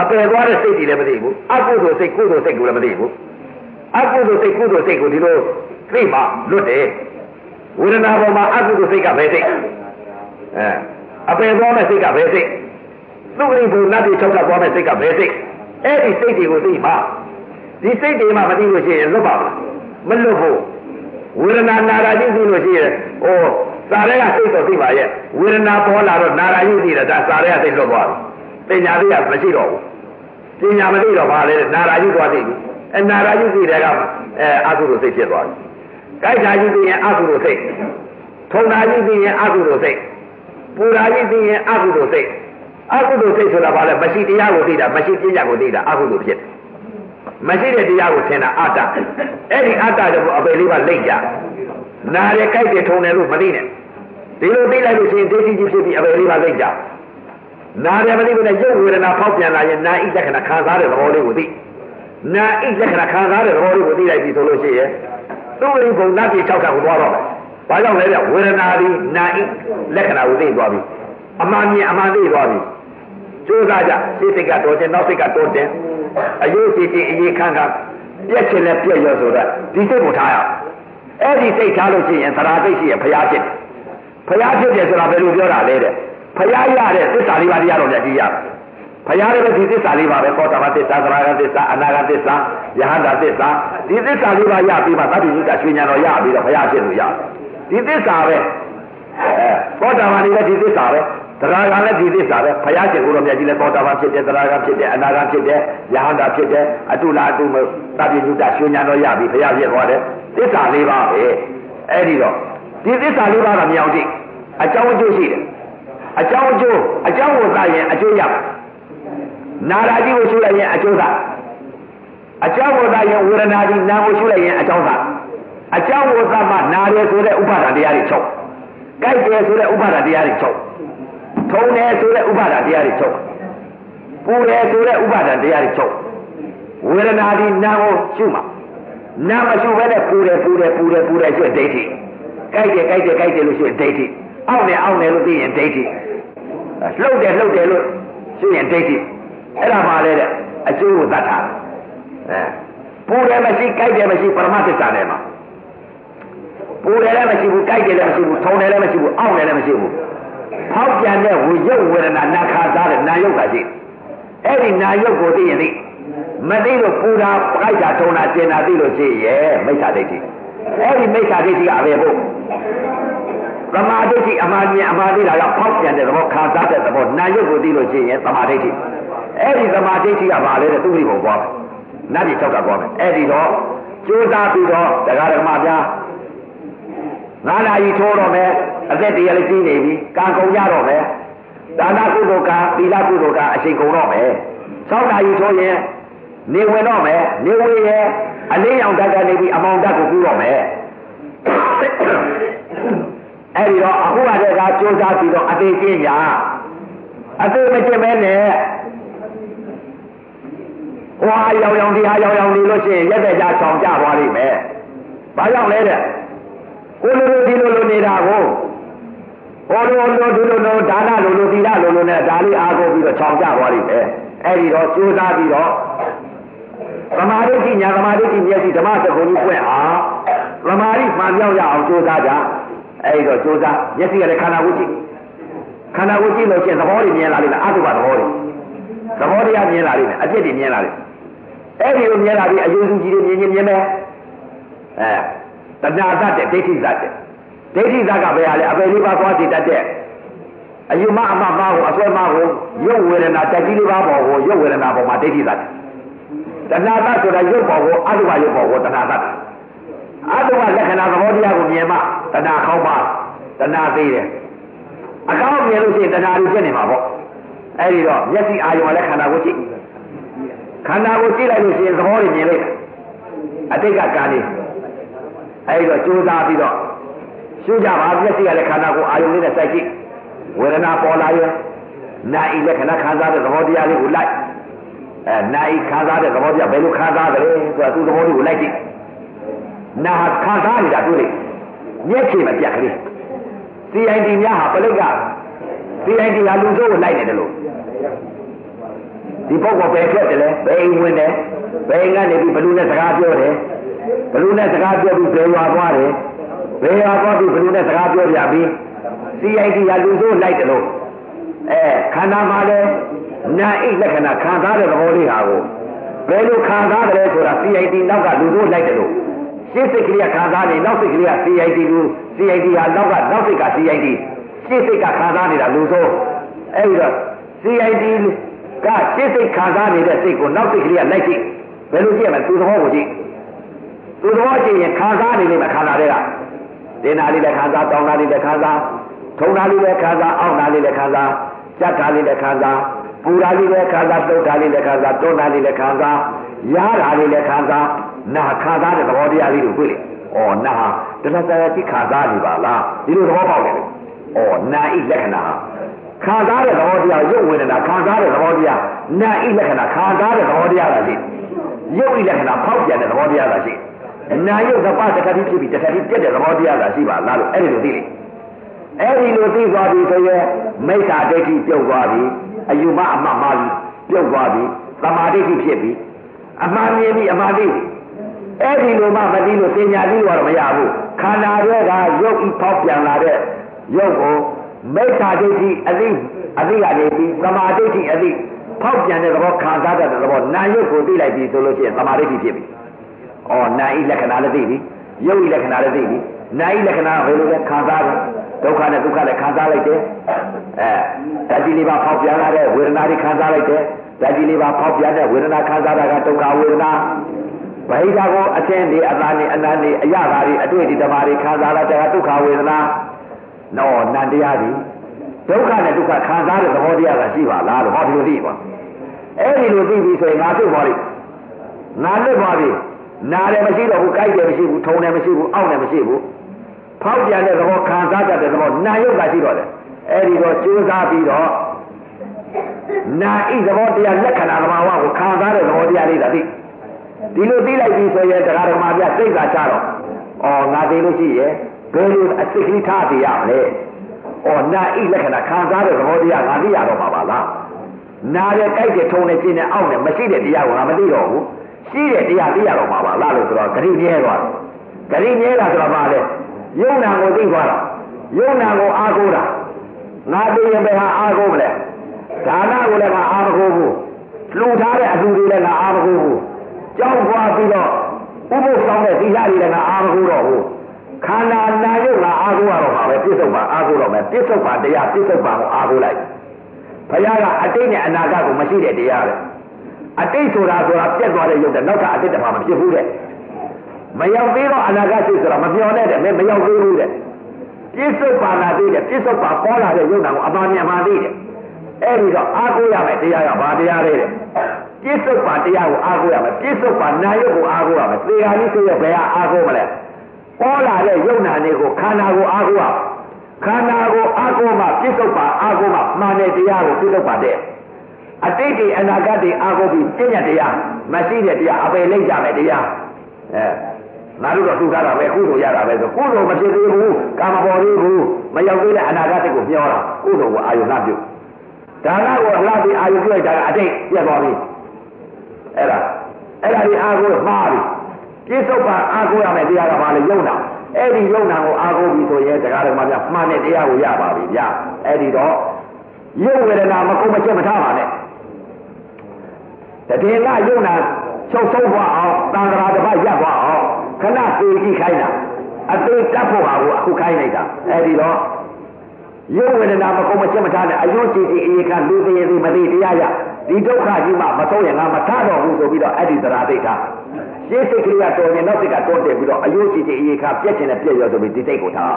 အပယ်သွားတဲ့စိတ်တွေလည်းမသိဘူးအကုသိုလ်စိတ်ကုသိုလ်စိတ်ကိုလည်းမသိဘူးအကုသိုလ်စိတ်ကုသိုလ်စိတ်ကိုဒီလိုသိမှလွတ်တယ်ဝေဒနာပေါ်မှာအကုသိုလ်စိတ်ကဘယ်စိတ်အဲအပယ်သွားတဲ့စိတ်ကဘယ်စိတ်သူ့အိမ်ဘုံနတ်တွေ၆ခါသွားတဲ့စိတ်ကဘယ်စိတ်အဲ့ဒီစိတ်တွေကိုသိမှဒီစိတ်တွေမှမသိလို့ရှိရင်လွတ်ပါမလားမလွတ်ဘူးဝေဒနာနာတာကြီးသိလို့ရှိရင်ဩ စာရဲကစိတ်တော့သိပါရဲ့ဝေဒနာပေါ်လာတော့နာရာယုသိတယ်ဒါစာရဲကစိတ်လွတ်သွားပြီပညာသိကမရှိတော့ဘူးပညာမသိတော့ပါလေနာရာယုသွားသိပြီအဲနာရာယုသိတဲ့ကအဲအကုသိုလ်စိတ်ဖြစ်သွားပြီကြိုက်တာယုသိရင်အကုသိုလ်စိတ်ထုံတာယုသိရင်အကုသိုလ်စိတ်ပူရာယုသိရင်အကုသိုလ်စိတ်အကုသိုလ်စိတ်ဆိုတာဘာလဲမရှိတရားကိုသိတာမရှိပညာကိုသိတာအကုသိုလ်ဖြစ်တယ်မရှိတဲ့တရားကိုထင်တာအတ္တအဲ့ဒီအတ္တတွေကိုအပေလေးပါလိမ့်ကြနားရကြိုက်တယ်ထုံတယ်လို့မသိနဲ့ ဒီလိုသိလိုက်လို့ရှိရင်ဒိဋ္ဌိကြီးဖြစ်ပြီးအပေလေးပါလိမ့်ကြနားရမသိဘူးနဲ့ရုပ်ဝေဒနာဖောက်ပြန်လာရင်နာဣလက္ခဏာခံစားတဲ့သဘောလေးကိုသိနာဣလက္ခဏာခံစားတဲ့သဘောလေးကိုသိလိုက်ပြီဆိုလို့ရှိရင်သူ့ရင်ဘုံနတ်ပြည်၆ခါကိုသွားတော့မယ်။ဘာကြောင့်လဲပြဝေဒနာဒီနာဣလက္ခဏာကိုသိသွားပြီ။အမှန်မြင်အမှန်သိသွားပြီ။ကျိုးစားကြစိတ်စိတ်ကတော်ခြင်းနောက်စိတ်ကတော်ခြင်းအယုတ်စီစီအရေးခန့်ခန့်ပြက်ချင်လည်းပြက်ရောဆိုတော့ဒီစိတ်ကိုထားရအောင်။အဲ့ဒီစိတ်ထားလို့ရှိရင်သရာစိတ်ရှိရင်ဖျားဖြစ်တယ်။ ဖျားဖြစ်တယ်ဆိုတာဘယ်လိုပြောတာလဲတဲ့။ဖျားရတဲ့သစ္စာလေးပါးတရားတော်လည်းကြည့်ရမယ်ဘုရားလည်းဒီသစ္စာလေးပါပဲကောတာမသစ္စာသရဂသစ္စာအနာဂသစ္စာယဟန္တာသစ္စာဒီသစ္စာလေးပါရပြီးမှသတ္တိညုတရွှေဉာဏ်တော်ရပြီးတော့ဘုရားဖြစ်လို့ရဒီသစ္စာပဲအဲကောတာမလည်းဒီသစ္စာပဲသရဂလည်းဒီသစ္စာပဲဘုရားရှင်ကိုယ်တော်မြတ်ကြီးလည်းကောတာမဖြစ်တယ်သရဂဖြစ်တယ်အနာဂဖြစ်တယ်ယဟန္တာဖြစ်တယ်အတုလားအတုမသတ္တိညုတရွှေဉာဏ်တော်ရပြီးဘုရားဖြစ်သွားတယ်သစ္စာလေးပါပဲအဲ့ဒီတော့ ဒီသစ္စာလေးပါကမြောင်ကြည့်အကြောင်းအကျိုးရှိတယ်အကြောင်းအကျိုးအကြောင်းကိုသာရင်အကျိုးရပါနာရာကြီးကိုရှုလိုက်ရင်အကျိုးသာအကြောင်းကိုသာရင်ဝေဒနာကြီးနာကိုရှုလိုက်ရင်အကြောင်းသာအကြောင်းကိုသာမှနာရဆိုတဲ့ဥပါဒာတရားတွေချုပ်ကြိုက်တယ်ဆိုတဲ့ဥပါဒာတရားတွေချုပ်ထုံတယ်ဆိုတဲ့ဥပါဒာတရားတွေချုပ်ပူတယ်ဆိုတဲ့ဥပါဒာတရားတွေချုပ်ဝေဒနာကြီးနာကိုရှုမှာနာမရှုဘဲနဲ့ပူတယ်ပူတယ်ပူတယ်ပူတယ်ရှုဒိဋ္ဌိ ကြိုက်တယ်ကြိုက်တယ်ကြိုက်တယ်လို့ရှုဒိဋ္ဌိအောက်တယ်အောက်တယ်လို့သိရင်ဒိဋ္ဌိလှုပ်တယ်လှုပ်တယ်လို့ရှုရင်ဒိဋ္ဌိအဲ့ဒါမှလည်းတဲ့အကျိုးကိုသတ်တာအဲပူတယ်မရှိကြိုက်တယ်မရှိပရမသစ္စာထဲမှာပူတယ်လည်းမရှိဘူးကြိုက်တယ်လည်းမရှိဘူးထုံတယ်လည်းမရှိဘူးအောင့်တယ်လည်းမရှိဘူးဖောက်ပြန်တဲ့ဝိရုပ်ဝေဒနာနာခါစားတဲ့နာယုတ်ကရှိအဲ့ဒီနာယုတ်ကိုသိရင်သိမသိလို့ပူတာကြိုက်တာထုံတာကျင်တာသိလို့ရှိရဲ့မိစ္ဆာဒိဋ္ဌိအဲ့ဒီမိစ္ဆာဒိဋ္ဌိကအဘယ်ဖို့ သမာဓိဋ္ဌိအမှန်မြင်အမှန်သိတာကဖောက်ပြန်တဲ့သဘောခံစားတဲ့သဘောနာယုတ်ကိုသိလို့ရှိရင်သမာဓိဋ္ဌိအဲ့ဒီသမာဓိဋ္ဌိကဘာလဲတဲ့သူ့ဘိဘုံသွားမယ်နတ်ကြီး၆ကသွားမယ်အဲ့ဒီတော့ကြိုးစားပြီးတော့တရားဓမ္မပြငါးနာရီထိုးတော့မယ်အသက်တရလည်းကြီးနေပြီကံကုန်ရတော့မယ်ဒါနကုသိုလ်ကသီလကုသိုလ်ကအချိန်ကုန်တော့မယ်၆နာရီထိုးရင်နေဝင်တော့မယ်နေဝင်ရင်အလင်းရောင်ဓာတ်ကနေပြီးအမောင်ဓာတ်ကိုကူးတော့မယ် အဲ့ဒီတော့အခုကတည်းကကြိုးစားပြီးတော့အသေးချင်းညာအသေးမကျင်မဲနဲ့ဟွာရောင်ရောင်ဒီဟာရောင်ရောင်နေလို့ရှိရင်ရက်တဲ့ကြချောင်ကြသွားလိမ့်မယ်။ဘာကြောင့်လဲတဲ့။ကိုလိုလိုဒီလိုလိုနေတာကိုဟောလိုလိုဒီလိုလိုဒါနလိုလိုသီလလိုလိုနဲ့ဒါလေးအားကိုပြီးတော့ချောင်ကြသွားလိမ့်မယ်။အဲ့ဒီတော့ကြိုးစားပြီးတော့သမာဓိရှိညာသမာဓိရှိမျက်စိဓမ္မစကုံကြီးပွင့်အောင် သမာဓိမှန်ပြောင်းရအောင်ကြိုးစားကြ။အဲ့ဒီတော့ကြိုးစားမျက်စိရတဲ့ခန္ဓာကိုယ်ကြည့်ခန္ဓာကိုယ်ကြည့်လို့ရှိရင်သဘောတွေမြင်လာလိမ့်မယ်အတုပသဘောတွေသဘောတရားမြင်လာလိမ့်မယ်အပြစ်တွေမြင်လာလိမ့်မယ်အဲ့ဒီလိုမြင်လာပြီးအယုံစုကြီးတွေမြင်မြင်မြင်မယ်အဲတဏှာသတ်တဲ့ဒိဋ္ဌိသတ်တဲ့ဒိဋ္ဌိသတ်ကဘယ်ဟာလဲအပယ်လေးပါးသွားစီတတ်တဲ့အယုမအမမကိုအစွဲမကိုရုပ်ဝေဒနာတက်ကြီးလေးပါးပေါ်ကိုရုပ်ဝေဒနာပေါ်မှာဒိဋ္ဌိသတ်တဏှာသတ်ဆိုတာရုပ်ပေါ်ကိုအတုပရုပ်ပေါ်ကိုတဏှာသတ် အတုပလက္ခဏာသဘောတရားကိုမြင်မှတဏှာခေါင်းပါတဏှာသေးတယ်အကောင်းမြင်လို့ရှိရင်တဏှာတွေဖြစ်နေမှာပေါ့အဲ့ဒီတော့မျက်စိအာယုံလည်းခန္ဓာကိုကြည့်ခန္ဓာကိုကြည့်လိုက်လို့ရှိရင်သဘောတွေမြင်လိုက်အတိတ်ကကာနေအဲဒီတော့ကြိုးစားပြီးတော့ရှုကြပါမျက်စိကလည်းခန္ဓာကိုအာယုံလေးနဲ့စိုက်ကြည့်ဝေဒနာပေါ်လာရင်နာဤလက္ခဏာခံစားတဲ့သဘောတရားလေးကိုလိုက်အဲနာဤခံစားတဲ့သဘောတရားဘယ်လိုခံစားကြလဲဆိုတာသူ့သဘောလေးကိုလိုက်ကြည့် နာခံစားနေတာတွေ့လေမျက်ခြေမပြတ်ကလေး CID များဟာပလိတ်က CID ဟာလူစိုးကိုလိုက်နေတယ်လို့ဒီပုဂ္ဂိုလ်ပဲထွက်တယ်လေဘယ်အိမ်ဝင်တယ်ဘယ်အိမ်ကနေပြီးဘလူနဲ့စကားပြောတယ်ဘလူနဲ့စကားပြောပြီးဘယ်ရွာသွားတယ်ဘယ်ရွာသွားပြီးဘလူနဲ့စကားပြောပြပြီး CID ဟာလူစိုးလိုက်တယ်လို့အဲခန္ဓာမှာလဲနာဣလက္ခဏာခံစားတဲ့သဘောလေးဟာကိုဘယ်လိုခံစားတယ်ဆိုတာ CID နောက်ကလူစိုးလိုက်တယ်လို့ ရှင်းစိတ်ကလေးခံစားနေနောက်စိတ်ကလေးက CID လူ CID ဟာနောက်ကနောက်စိတ်က CID ရှင်းစိတ်ကခံစားနေတာလူစိုးအဲဒီတော့ CID ကစိတ်စိတ်ခံစားနေတဲ့စိတ်ကိုနောက်စိတ်ကလေးကလိုက်ကြည့်ဘယ်လိုကြည့်ရမလဲသူသဘောကိုကြည့်သူသဘောကြည့်ရင်ခံစားနေလိမ့်မယ်ခန္ဓာတွေကတင်နာလေးလည်းခံစားတောင်းတာလေးလည်းခံစားထုံတာလေးလည်းခံစားအောင့်တာလေးလည်းခံစားကြက်တာလေးလည်းခံစားပူတာလေးလည်းခံစားတုတ်တာလေးလည်းခံစားတွန်းတာလေးလည်းခံစားရားတာလေးလည်းခံစား နာခံစားတဲ့သဘောတရားလေးကိုတွေ့လေဩနာတလဆရာကြည့်ခံစားနေပါလားဒီလိုသဘောပေါက်တယ်လေဩနာဤလက္ခဏာခံစားတဲ့သဘောတရားရုပ်ဝေဒနာခံစားတဲ့သဘောတရားနာဤလက္ခဏာခံစားတဲ့သဘောတရားသာရှိရုပ်ဤလက္ခဏာဖောက်ပြန်တဲ့သဘောတရားသာရှိနာယုတ်ကပတခတိဖြစ်ပြီးတခတိပြက်တဲ့သဘောတရားသာရှိပါလားလို့အဲ့ဒီလိုသိလေအဲ့ဒီလိုသိသွားပြီဆိုရင်မိစ္ဆာဒိဋ္ဌိပြုတ်သွားပြီအယူမအမှတ်မှားပြီပြုတ်သွားပြီသမာဓိဋ္ဌိဖြစ်ပြီအမှန်မြင်ပြီအမှန်သိပြီ အဲ့ဒီလိုမှမသိလို့စင်ညာသိတော့မရဘူးခန္ဓာတွေကရုပ်ဤဖောက်ပြန်လာတဲ့ရုပ်ကိုမိစ္ဆာဒိဋ္ဌိအသိအသိကနေပြီးသမာဓိဋ္ဌိအသိဖောက်ပြန်တဲ့သဘောခံစားတဲ့သဘောနာယုတ်ကိုသိလိုက်ပြီဆိုလို့ရှိရင်သမာဓိဋ္ဌိဖြစ်ပြီ။အော်နာဤလက္ခဏာလည်းသိပြီ။ယုတ်ဤလက္ခဏာလည်းသိပြီ။နာဤလက္ခဏာဘယ်လိုလဲခံစားတယ်။ဒုက္ခနဲ့ဒုက္ခလည်းခံစားလိုက်တယ်။အဲဓာတ်ကြီးလေးပါဖောက်ပြန်လာတဲ့ဝေဒနာတွေခံစားလိုက်တယ်။ဓာတ်ကြီးလေးပါဖောက်ပြန်တဲ့ဝေဒနာခံစားတာကဒုက္ခဝေဒနာ ဗဟိတကိုအချင်းဒီအသာနေအနန္နေအရသာတွေအတွေ့အထိဓမ္မတွေခံစားလာတဲ့ဒုက္ခဝေဒနာနော်နန္တရားကြီးဒုက္ခနဲ့ဒုက္ခခံစားတဲ့သဘောတရားကရှိပါလားလို့ဟောဒီလိုသိပါအဲ့ဒီလိုသိပြီဆိုရင်ငါသိပါလိမ့်ငါလွတ်သွားပြီနာတယ်မရှိတော့ဘူးကြိုက်တယ်မရှိဘူးထုံတယ်မရှိဘူးအောင့်တယ်မရှိဘူးဖောက်ပြန်တဲ့သဘောခံစားတတ်တဲ့သဘောနာယုတ်ကရှိတော့တယ်အဲ့ဒီတော့ကြိုးစားပြီးတော့နာဣသဘောတရားလက္ခဏာသဘာဝကိုခံစားတဲ့သဘောတရားလေးသာသိ ဒီလိုသိလိုက်ပြီဆိုရင်တရားဓမ္မပြစိတ်ကချတော့ဩငါသိလို့ရှိရဲ့ဘယ်လိုအစိတ်ကလေးထားပြရမလဲဩနာဣလက္ခဏာခံစားတဲ့သဘောတရားငါသိရတော့မှာပါလားနာတဲ့ကြိုက်တဲ့ထုံတဲ့ကျင်းတဲ့အောင့်တဲ့မရှိတဲ့တရားကိုငါမသိတော့ဘူးရှိတဲ့တရားသိရတော့မှာပါလားလို့ဆိုတော့ဂရိမြဲသွားတယ်ဂရိမြဲတာဆိုတော့ပါလေယုံနာကိုသိသွားတော့ယုံနာကိုအားကိုးတာငါသိရင်ဘယ်ဟာအားကိုးမလဲဒါနကိုလည်းငါအားမကိုးဘူးလှူထားတဲ့အလှူတွေလည်းငါအားမကိုးဘူး ကြောက်သွားပြီးတော့ဥပုသ်ဆောင်တဲ့သီလတွေလည်းငါအားမကိုးတော့ဘူးခန္ဓာနာယုတ်ငါအားကိုးရတော့မှာပဲပြစ္ဆုတ်ပါအားကိုးတော့မယ်ပြစ္ဆုတ်ပါတရားပြစ္ဆုတ်ပါကိုအားကိုးလိုက်ဘုရားကအတိတ်နဲ့အနာဂတ်ကိုမရှိတဲ့တရားပဲအတိတ်ဆိုတာဆိုတာပြက်သွားတဲ့ရုပ်တဲ့နောက်ထပ်အတိတ်တစ်ပါမဖြစ်ဘူးတဲ့မရောက်သေးတော့အနာဂတ်ရှိဆိုတာမပြောနဲ့တဲ့မရောက်သေးဘူးတဲ့ပြစ္ဆုတ်ပါလာသေးတယ်ပြစ္ဆုတ်ပါပေါ်လာတဲ့ရုပ်နာကိုအပါမြန်ပါသေးတယ်အဲ့ဒီတော့အားကိုးရမယ်တရားကဘာတရားလဲတဲ့ ပြစ္ဆုတ်ပါတရားကိုအားကိုးရမယ်ပြစ္ဆုတ်ပါနာယုတ်ကိုအားကိုးရမယ်သေဃာကြီးဆိုရဘယ်ဟာအားကိုးမလဲပေါ်လာတဲ့ယုံနာတွေကိုခန္ဓာကိုအားကိုးရခန္ဓာကိုအားကိုးမှပြစ္ဆုတ်ပါအားကိုးမှမှန်တဲ့တရားကိုပြစ္ဆုတ်ပါတဲ့အတိတ်ဒီအနာဂတ်ဒီအားကိုးပြီးပြည့်ညတ်တရားမရှိတဲ့တရားအပယ်လိုက်ကြမယ်တရားအဲငါတို့တော့သူကားတာပဲကုသိုလ်ရတာပဲဆိုကုသိုလ်မဖြစ်သေးဘူးကာမပေါ်သေးဘူးမရောက်သေးတဲ့အနာဂတ်ကိုပြောတာကုသိုလ်ကိုအာယုဏပြုဒါနကိုလှပြီးအာယုပြုလိုက်တာကအတိတ်ပြတ်သွားပြီ အဲ့ဒါအဲ့ဒါဒီအာကိုမှားပြီပြစ္ဆုတ်ပါအာကိုရမယ်တရားကဘာလဲယုံနာအဲ့ဒီယုံနာကိုအာကိုပြီဆိုရင်တရားတော်မှာပြမှန်တဲ့တရားကိုရပါပြီဗျအဲ့ဒီတော့ယုံဝေဒနာမကုန်မချက်မထားပါနဲ့တတိယယုံနာချုပ်ဆုံးသွားအောင်တန်ត្រာတစ်ပတ်ရပ်သွားအောင်ခဏသိကြည့်ခိုင်းတာအသေးတတ်ဖို့ပါကိုအခုခိုင်းလိုက်တာအဲ့ဒီတော့ယုံဝေဒနာမကုန်မချက်မထားနဲ့အယုတ်ကြည်ကြည်အေးခါလူသေးသေးမသေးတရားရ ဒီဒုက္ခကြီးမှမဆုံးရင်ငါမထတော့ဘူးဆိုပြီးတော့အဲ့ဒီသရာသိတာရှင်းစိတ်ကလေးကတော်ရင်နောက်စိတ်ကတော်တယ်ပြီးတော့အယုတ်ကြည်ကြည်အေးခါပြက်ချင်တဲ့ပြက်ရောဆိုပြီးဒီစိတ်ကိုထား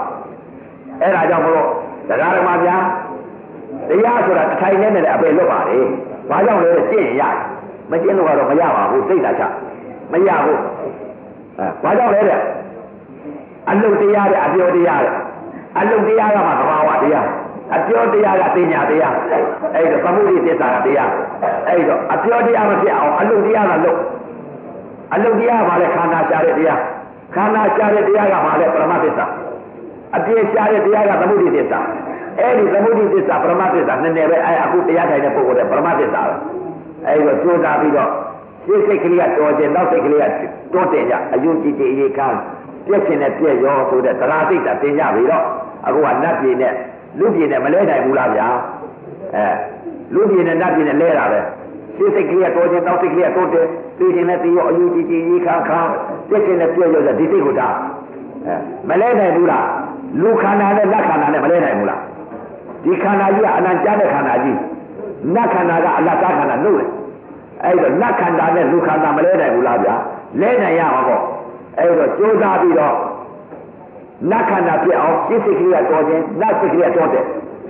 အဲ့ဒါကြောင့်မလို့တရားဓမ္မဗျာတရားဆိုတာတစ်ထိုင်နဲ့နဲ့အပယ်လွတ်ပါလေဘာကြောင့်လဲကျင့်ရမကျင့်လို့ကတော့မရပါဘူးစိတ်သာချမရဘူးအဲဘာကြောင့်လဲတဲ့အလုတ်တရားတဲ့အပြောတရားတဲ့အလုတ်တရားကမှသဘာဝတရား အပြောတရားကပညာတရားအဲ့တော့သမုဒိသစ္စာကတရားအဲ့တော့အပြောတရားမဖြစ်အောင်အလုတ်တရားကလုတ်အလုတ်တရားကဘာလဲခန္ဓာရှားတဲ့တရားခန္ဓာရှားတဲ့တရားကဘာလဲပရမသစ္စာအပြည့်ရှားတဲ့တရားကသမုဒိသစ္စာအဲ့ဒီသမုဒိသစ္စာပရမသစ္စာနည်းနည်းပဲအဲ့အခုတရားထိုင်တဲ့ပုဂ္ဂိုလ်တဲ့ပရမသစ္စာပဲအဲ့တော့ကြိုးစားပြီးတော့ရှင်းစိတ်ကလေးကတော်ကျင်နောက်စိတ်ကလေးကတွန်းတင်ကြအယုံကြည်ကြည်အေးခမ်းပြည့်စင်တဲ့ပြည့်ရောဆိုတဲ့သရာစိတ်တာတင်ကြပြီတော့အခုကနတ်ပြည်နဲ့ လူပြည်နဲ့မလဲနိုင်ဘူးလားဗျာအဲလူပြည်နဲ့နတ်ပြည်နဲ့လဲတာပဲရှင်းစိတ်ကလေးကတော်ကျင်နောက်စိတ်ကလေးကတွန်းတင်ပြီးတင်နဲ့ပြီးရောအယုံကြည်ကြည်အေးခမ်းခမ်းပြည့်စင်တဲ့ပြည့်ရောဆိုဒီစိတ်ကိုထားအဲမလဲနိုင်ဘူးလားလူခန္ဓာနဲ့လက်ခန္ဓာနဲ့မလဲနိုင်ဘူးလားဒီခန္ဓာကြီးကအနံ့ကြားတဲ့ခန္ဓာကြီးနတ်ခန္ဓာကအလတ်ခန္ဓာနှုတ်တယ်အဲ့တော့နတ်ခန္ဓာနဲ့လူခန္ဓာမလဲနိုင်ဘူးလားဗျာလဲနိုင်ရမှာပေါ့အဲ့တော့ကြိုးစားပြီးတော့ နတ်ခန္ဓာဖြစ်အောင်စိတ်စိတ်ကလေးကတော်ခြင်းနတ်စိတ်ကလေးကတော်တယ်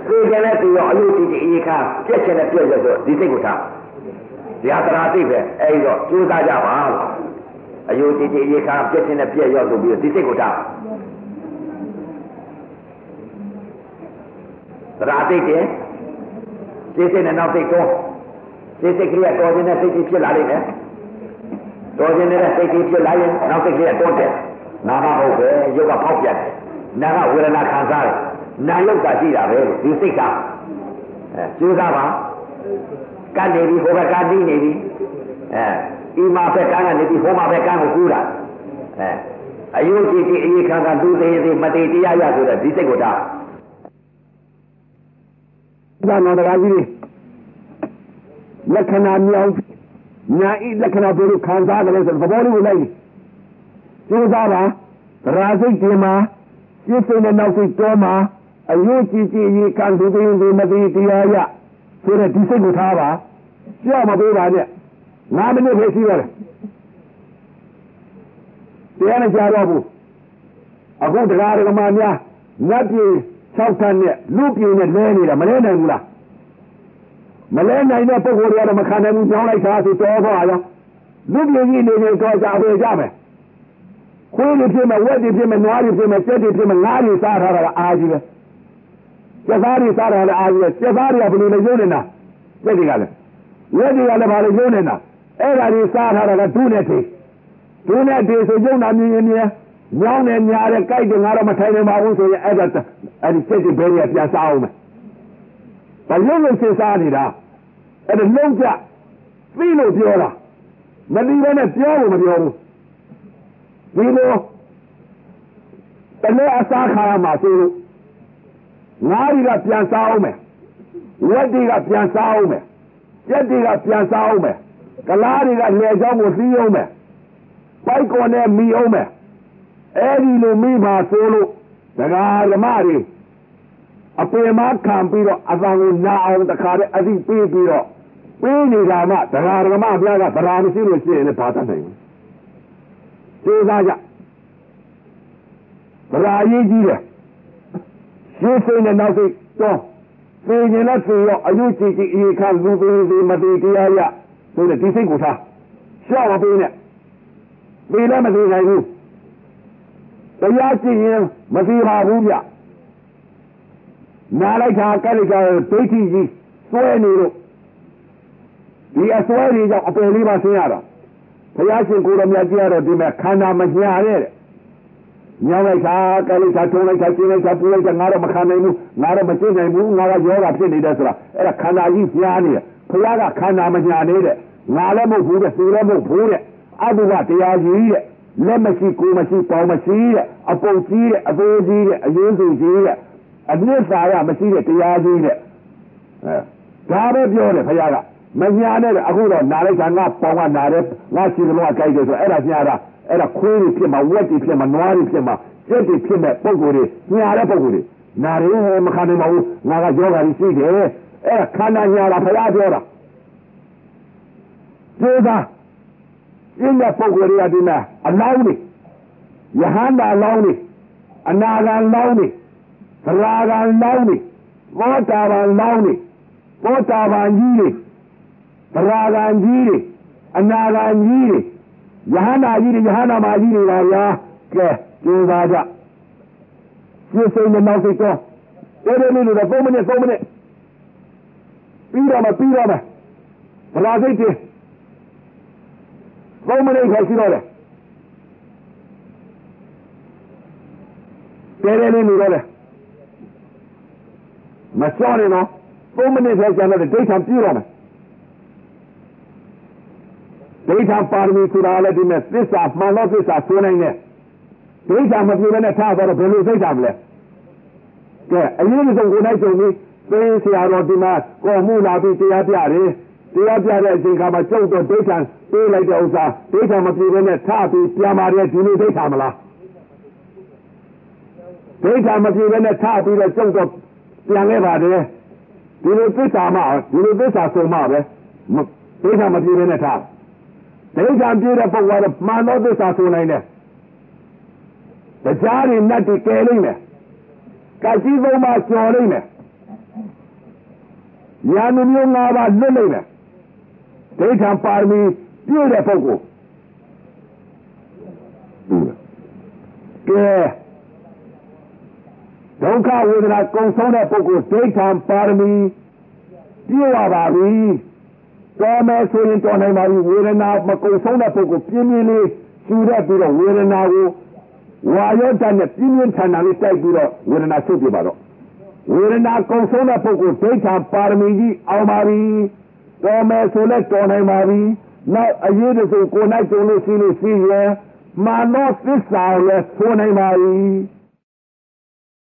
သိကြလဲပြီးတော့အယုတ်ကြည့်ကြည့်အေးခါပြက်ချင်တဲ့ပြက်ရဆိုဒီစိတ်ကိုထားဒီဟာတရာသိပဲအဲ့တော့ကြိုးစားကြပါအယုတ်ကြည့်ကြည့်အေးခါပြက်ချင်တဲ့ပြက်ရောဆိုပြီးဒီစိတ်ကိုထားတရာသိတယ်စိတ်စိတ်နဲ့နောက်စိတ်တော့စိတ်စိတ်ကလေးကတော်ခြင်းနဲ့စိတ်ကြီးဖြစ်လာလိမ့်မယ်တော်ခြင်းနဲ့စိတ်ကြီးဖြစ်လာရင်နောက်စိတ်ကလေးကတော်တယ် နာမဟုတ်ပဲရုပ်ကဖောက်ပြန်တယ်နာကဝေဒနာခံစားတယ်နာယုတ်တာရှိတာပဲဒီစိတ်ကအဲကျိုးစားပါကနေပြီဟိုဘက်ကနှီးနေပြီအဲဒီမှာဘက်ကကနေပြီဟိုမှာဘက်ကကိုကူးတာအဲအယုတ်ကြည်ကြည်အေးခါကလူသေးသေးမသေးတရားရဆိုတဲ့ဒီစိတ်ကိုတာဒါနော်တရားကြီးလက္ခဏာမြောင်ညာဤလက္ခဏာဘယ်လိုခံစားတယ်ဆိုသဘောလေးကိုလိုက် ကျိုးစားပါဗရာစိတ်ဒီမှာစိတ်စိတ်နဲ့နောက်စိတ်တော်မှာအယုတ်ကြည်ကြည်ရေခံသူသေးသေးမသေးတရားရဆိုတဲ့ဒီစိတ်ကိုထားပါကြောက်မပေးပါနဲ့9မိနစ်ပဲရှိရတယ်တရားနဲ့ကြားတော့ဘူးအခုတရားဓမ္မများငတ်ပြေ6ထပ်နဲ့လူပြေနဲ့လဲနေတာမလဲနိုင်ဘူးလားမလဲနိုင်တဲ့ပုဂ္ဂိုလ်တွေကတော့မခံနိုင်ဘူးကြောင်းလိုက်တာဆိုတော်သွားရောလူပြေကြီးနေနေတော့ကြဝေကြမယ် ခွေးတွေဖြစ်မယ်ဝက်တွေဖြစ်မယ်နွားတွေဖြစ်မယ်စက်တွေဖြစ်မယ်ငါးတွေစားထားတာကအာကြီးပဲစက်သားတွေစားထားတာအာကြီးပဲစက်သားတွေကဘယ်လိုလဲရုံးနေတာစက်တွေကလည်းဝက်တွေကလည်းဘာလို့ရုံးနေတာအဲ့ဒါတွေစားထားတာကဒုနဲ့ထေဒုနဲ့ထေဆိုရုံးတာမြင်ရင်မြင်ညောင်းနေညာတဲ့ကြိုက်တယ်ငါတော့မထိုင်နိုင်ပါဘူးဆိုရင်အဲ့ဒါအဲ့ဒီစက်တွေဘယ်ရပြန်စားအောင်မယ်ဘာလို့လဲစဉ်းစားနေတာအဲ့ဒါလုံးကြသိလို့ပြောတာမသိဘဲနဲ့ပြောလို့မပြောဘူး ဒီလိုတလဲအစားခါရမှာဆိုလို့ငါးတွေကပြန်စားအောင်မယ်ဝက်တွေကပြန်စားအောင်မယ်ကြက်တွေကပြန်စားအောင်မယ်ကလားတွေကလေချောင်းကိုစီးအောင်မယ်ပိုက်ကော်နဲ့မီအောင်မယ်အဲ့ဒီလိုမိပါဆိုလို့ဒကာဓမ္မတွေအပေမခံပြီးတော့အသံကိုနာအောင်တခါတည်းအသိပေးပြီးတော့ပေးနေတာမှဒကာဓမ္မဘုရားကဗရာမရှိလို့ရှိရင်လည်းဘာတတ်နိုင်ဘူး စေစားကြဗရာရေးကြီးတယ်ရှင်းစိတ်နဲ့နောက်စိတ်တော့သိရင်လည်းသိရောအယုကြည်ကြည်အေခါလူသေးသေးမသေးတရားရဆိုတဲ့ဒီစိတ်ကိုထားရှောက်မပေးနဲ့ပေးလည်းမသေးနိုင်ဘူးတရားကြည့်ရင်မသိပါဘူးဗျနားလိုက်တာကက်လိုက်တာဒိဋ္ဌိကြီးစွဲနေလို့ဒီအစွဲတွေကြောင့်အပယ်လေးပါဆင်းရတာ ဘုရားရှင်ကိုယ်တော်မြတ်ကြီးကတော့ဒီမဲ့ခန္ဓာမညာတဲ့ညောင်းလိုက်တာကဲလိုက်တာထုံးလိုက်တာကျင်းလိုက်တာပူလိုက်တာငါတော့မခံနိုင်ဘူးငါတော့မကျင့်နိုင်ဘူးငါကယောဂဖြစ်နေတယ်ဆိုတာအဲ့ဒါခန္ဓာကြီးညာနေတယ်ဘုရားကခန္ဓာမညာနေတဲ့ငါလည်းမဟုတ်ဘူးတဲ့သူလည်းမဟုတ်ဘူးတဲ့အတုပတရားကြီးတဲ့လက်မရှိကိုယ်မရှိပေါင်းမရှိတဲ့အပုတ်ကြီးတဲ့အသေးကြီးတဲ့အရင်းစုကြီးတဲ့အနစ်သာရမရှိတဲ့တရားကြီးတဲ့အဲဒါပဲပြောတယ်ဘုရားက မညာနဲ့အခုတော့နာလိုက်တာငါပေါင်းကနာတယ်ငါရှိသလုံးကကြိုက်တယ်ဆိုအဲ့ဒါညာတာအဲ့ဒါခွေးတွေဖြစ်မှာဝက်တွေဖြစ်မှာနွားတွေဖြစ်မှာကြက်တွေဖြစ်မဲ့ပုံကိုယ်တွေညာတဲ့ပုံကိုယ်တွေနာတယ်မခံနိုင်ပါဘူးငါကယောဂါကြီးရှိတယ်အဲ့ဒါခန္ဓာညာတာဘုရားပြောတာကျေသာကျင်းတဲ့ပုံကိုယ်တွေကဒီမှာအလောင်းတွေယဟန္တာလောင်းတွေအနာဂံလောင်းတွေသရာဂံလောင်းတွေဘောတာပန်လောင်းတွေဘောတာပန်ကြီးတွေ သရာဂံကြီးတွေအနာဂံကြီးတွေယဟန္တာကြီးတွေယဟန္တာမကြီးတွေပါဗျာကဲကျင်းပါကြရှင်းစိတ်နဲ့နောက်စိတ်တော့အဲ့ဒီလိုတော့3မိနစ်3မိနစ်ပြီးတော့မပြီးတော့မဗလာစိတ်တည်း3မိနစ်ခါရှိတော့တယ်တဲတဲလေးနေတော့တယ်မလျှော့နေတော့3မိနစ်ထဲကျန်တော့ဒိဋ္ဌံပြည့်တော့မယ် ဒိဋ္ဌံပါရမီဆိုတာလည်းဒီမဲ့သစ္စာမှန်တော့သစ္စာဆိုနိုင်တယ်ဒိဋ္ဌံမပြည့်ဘဲနဲ့ထားတော့ဘယ်လိုသိတာမလဲကဲအရင်ဆုံးကိုယ်နိုင်ကြုံပြီးသင်ဆရာတော်ဒီမှာကော်မှုလာပြီးတရားပြတယ်တရားပြတဲ့အချိန်ခါမှာကျုပ်တော့ဒိဋ္ဌံပေးလိုက်တဲ့ဥစ္စာဒိဋ္ဌံမပြည့်ဘဲနဲ့ထားပြီးပြန်มาတဲ့ဒီလိုဒိဋ္ဌံမလားဒိဋ္ဌံမပြည့်ဘဲနဲ့ထားပြီးတော့ကျုပ်တော့ပြန်ခဲ့ပါတယ်ဒဒီလိုသစ္စာမှဒီလိုသစ္စာဆုံးမှပဲဒိဋ္ဌာမပြေနဲ့ထား ဒိဋ္ဌာပြေတဲ့ပုဂ္ဂိုလ်ကတော့မှန်သောသစ္စာဆုံးနိုင်တယ်တရားတွေနဲ့တည်ကယ်လိမ့်မယ်ကတိသုံးပါကျော်လိမ့်မယ်ညာနှမျိုး၅ပါးလွတ်လိမ့်မယ်ဒိဋ္ဌာပါရမီပြည့်တဲ့ပုဂ္ဂိုလ်ကဲဒုက္ခဝေဒနာကုံဆုံးတဲ့ပုဂ္ဂိုလ်ဒိဋ္ဌံပါရမီပြည့်ဝပါပြီ တော်မယ်ဆိုရင်တော်နိုင်ပါပြီဝေဒနာမကုံဆုံးတဲ့ပုဂ္ဂိုလ်ပြင်းပြင်းလေးရှူရပြီးတော့ဝေဒနာကိုဝါရောတတ်နဲ့ပြင်းပြင်းထန်ထန်လေးတိုက်ပြီးတော့ဝေဒနာဆုတ်ပြပါတော့ဝေဒနာကုံဆုံးတဲ့ပုဂ္ဂိုလ်ဒိဋ္ဌံပါရမီကြီးအောင်ပါပြီတော်မယ်ဆိုလဲတော်နိုင်ပါပြီနောက်အရေးတစုံကိုနိုင်ကြုံလို့ရှိလို့ရှိရင်မာနောသစ္စာလည်းဆိုနိုင်ပါပြီ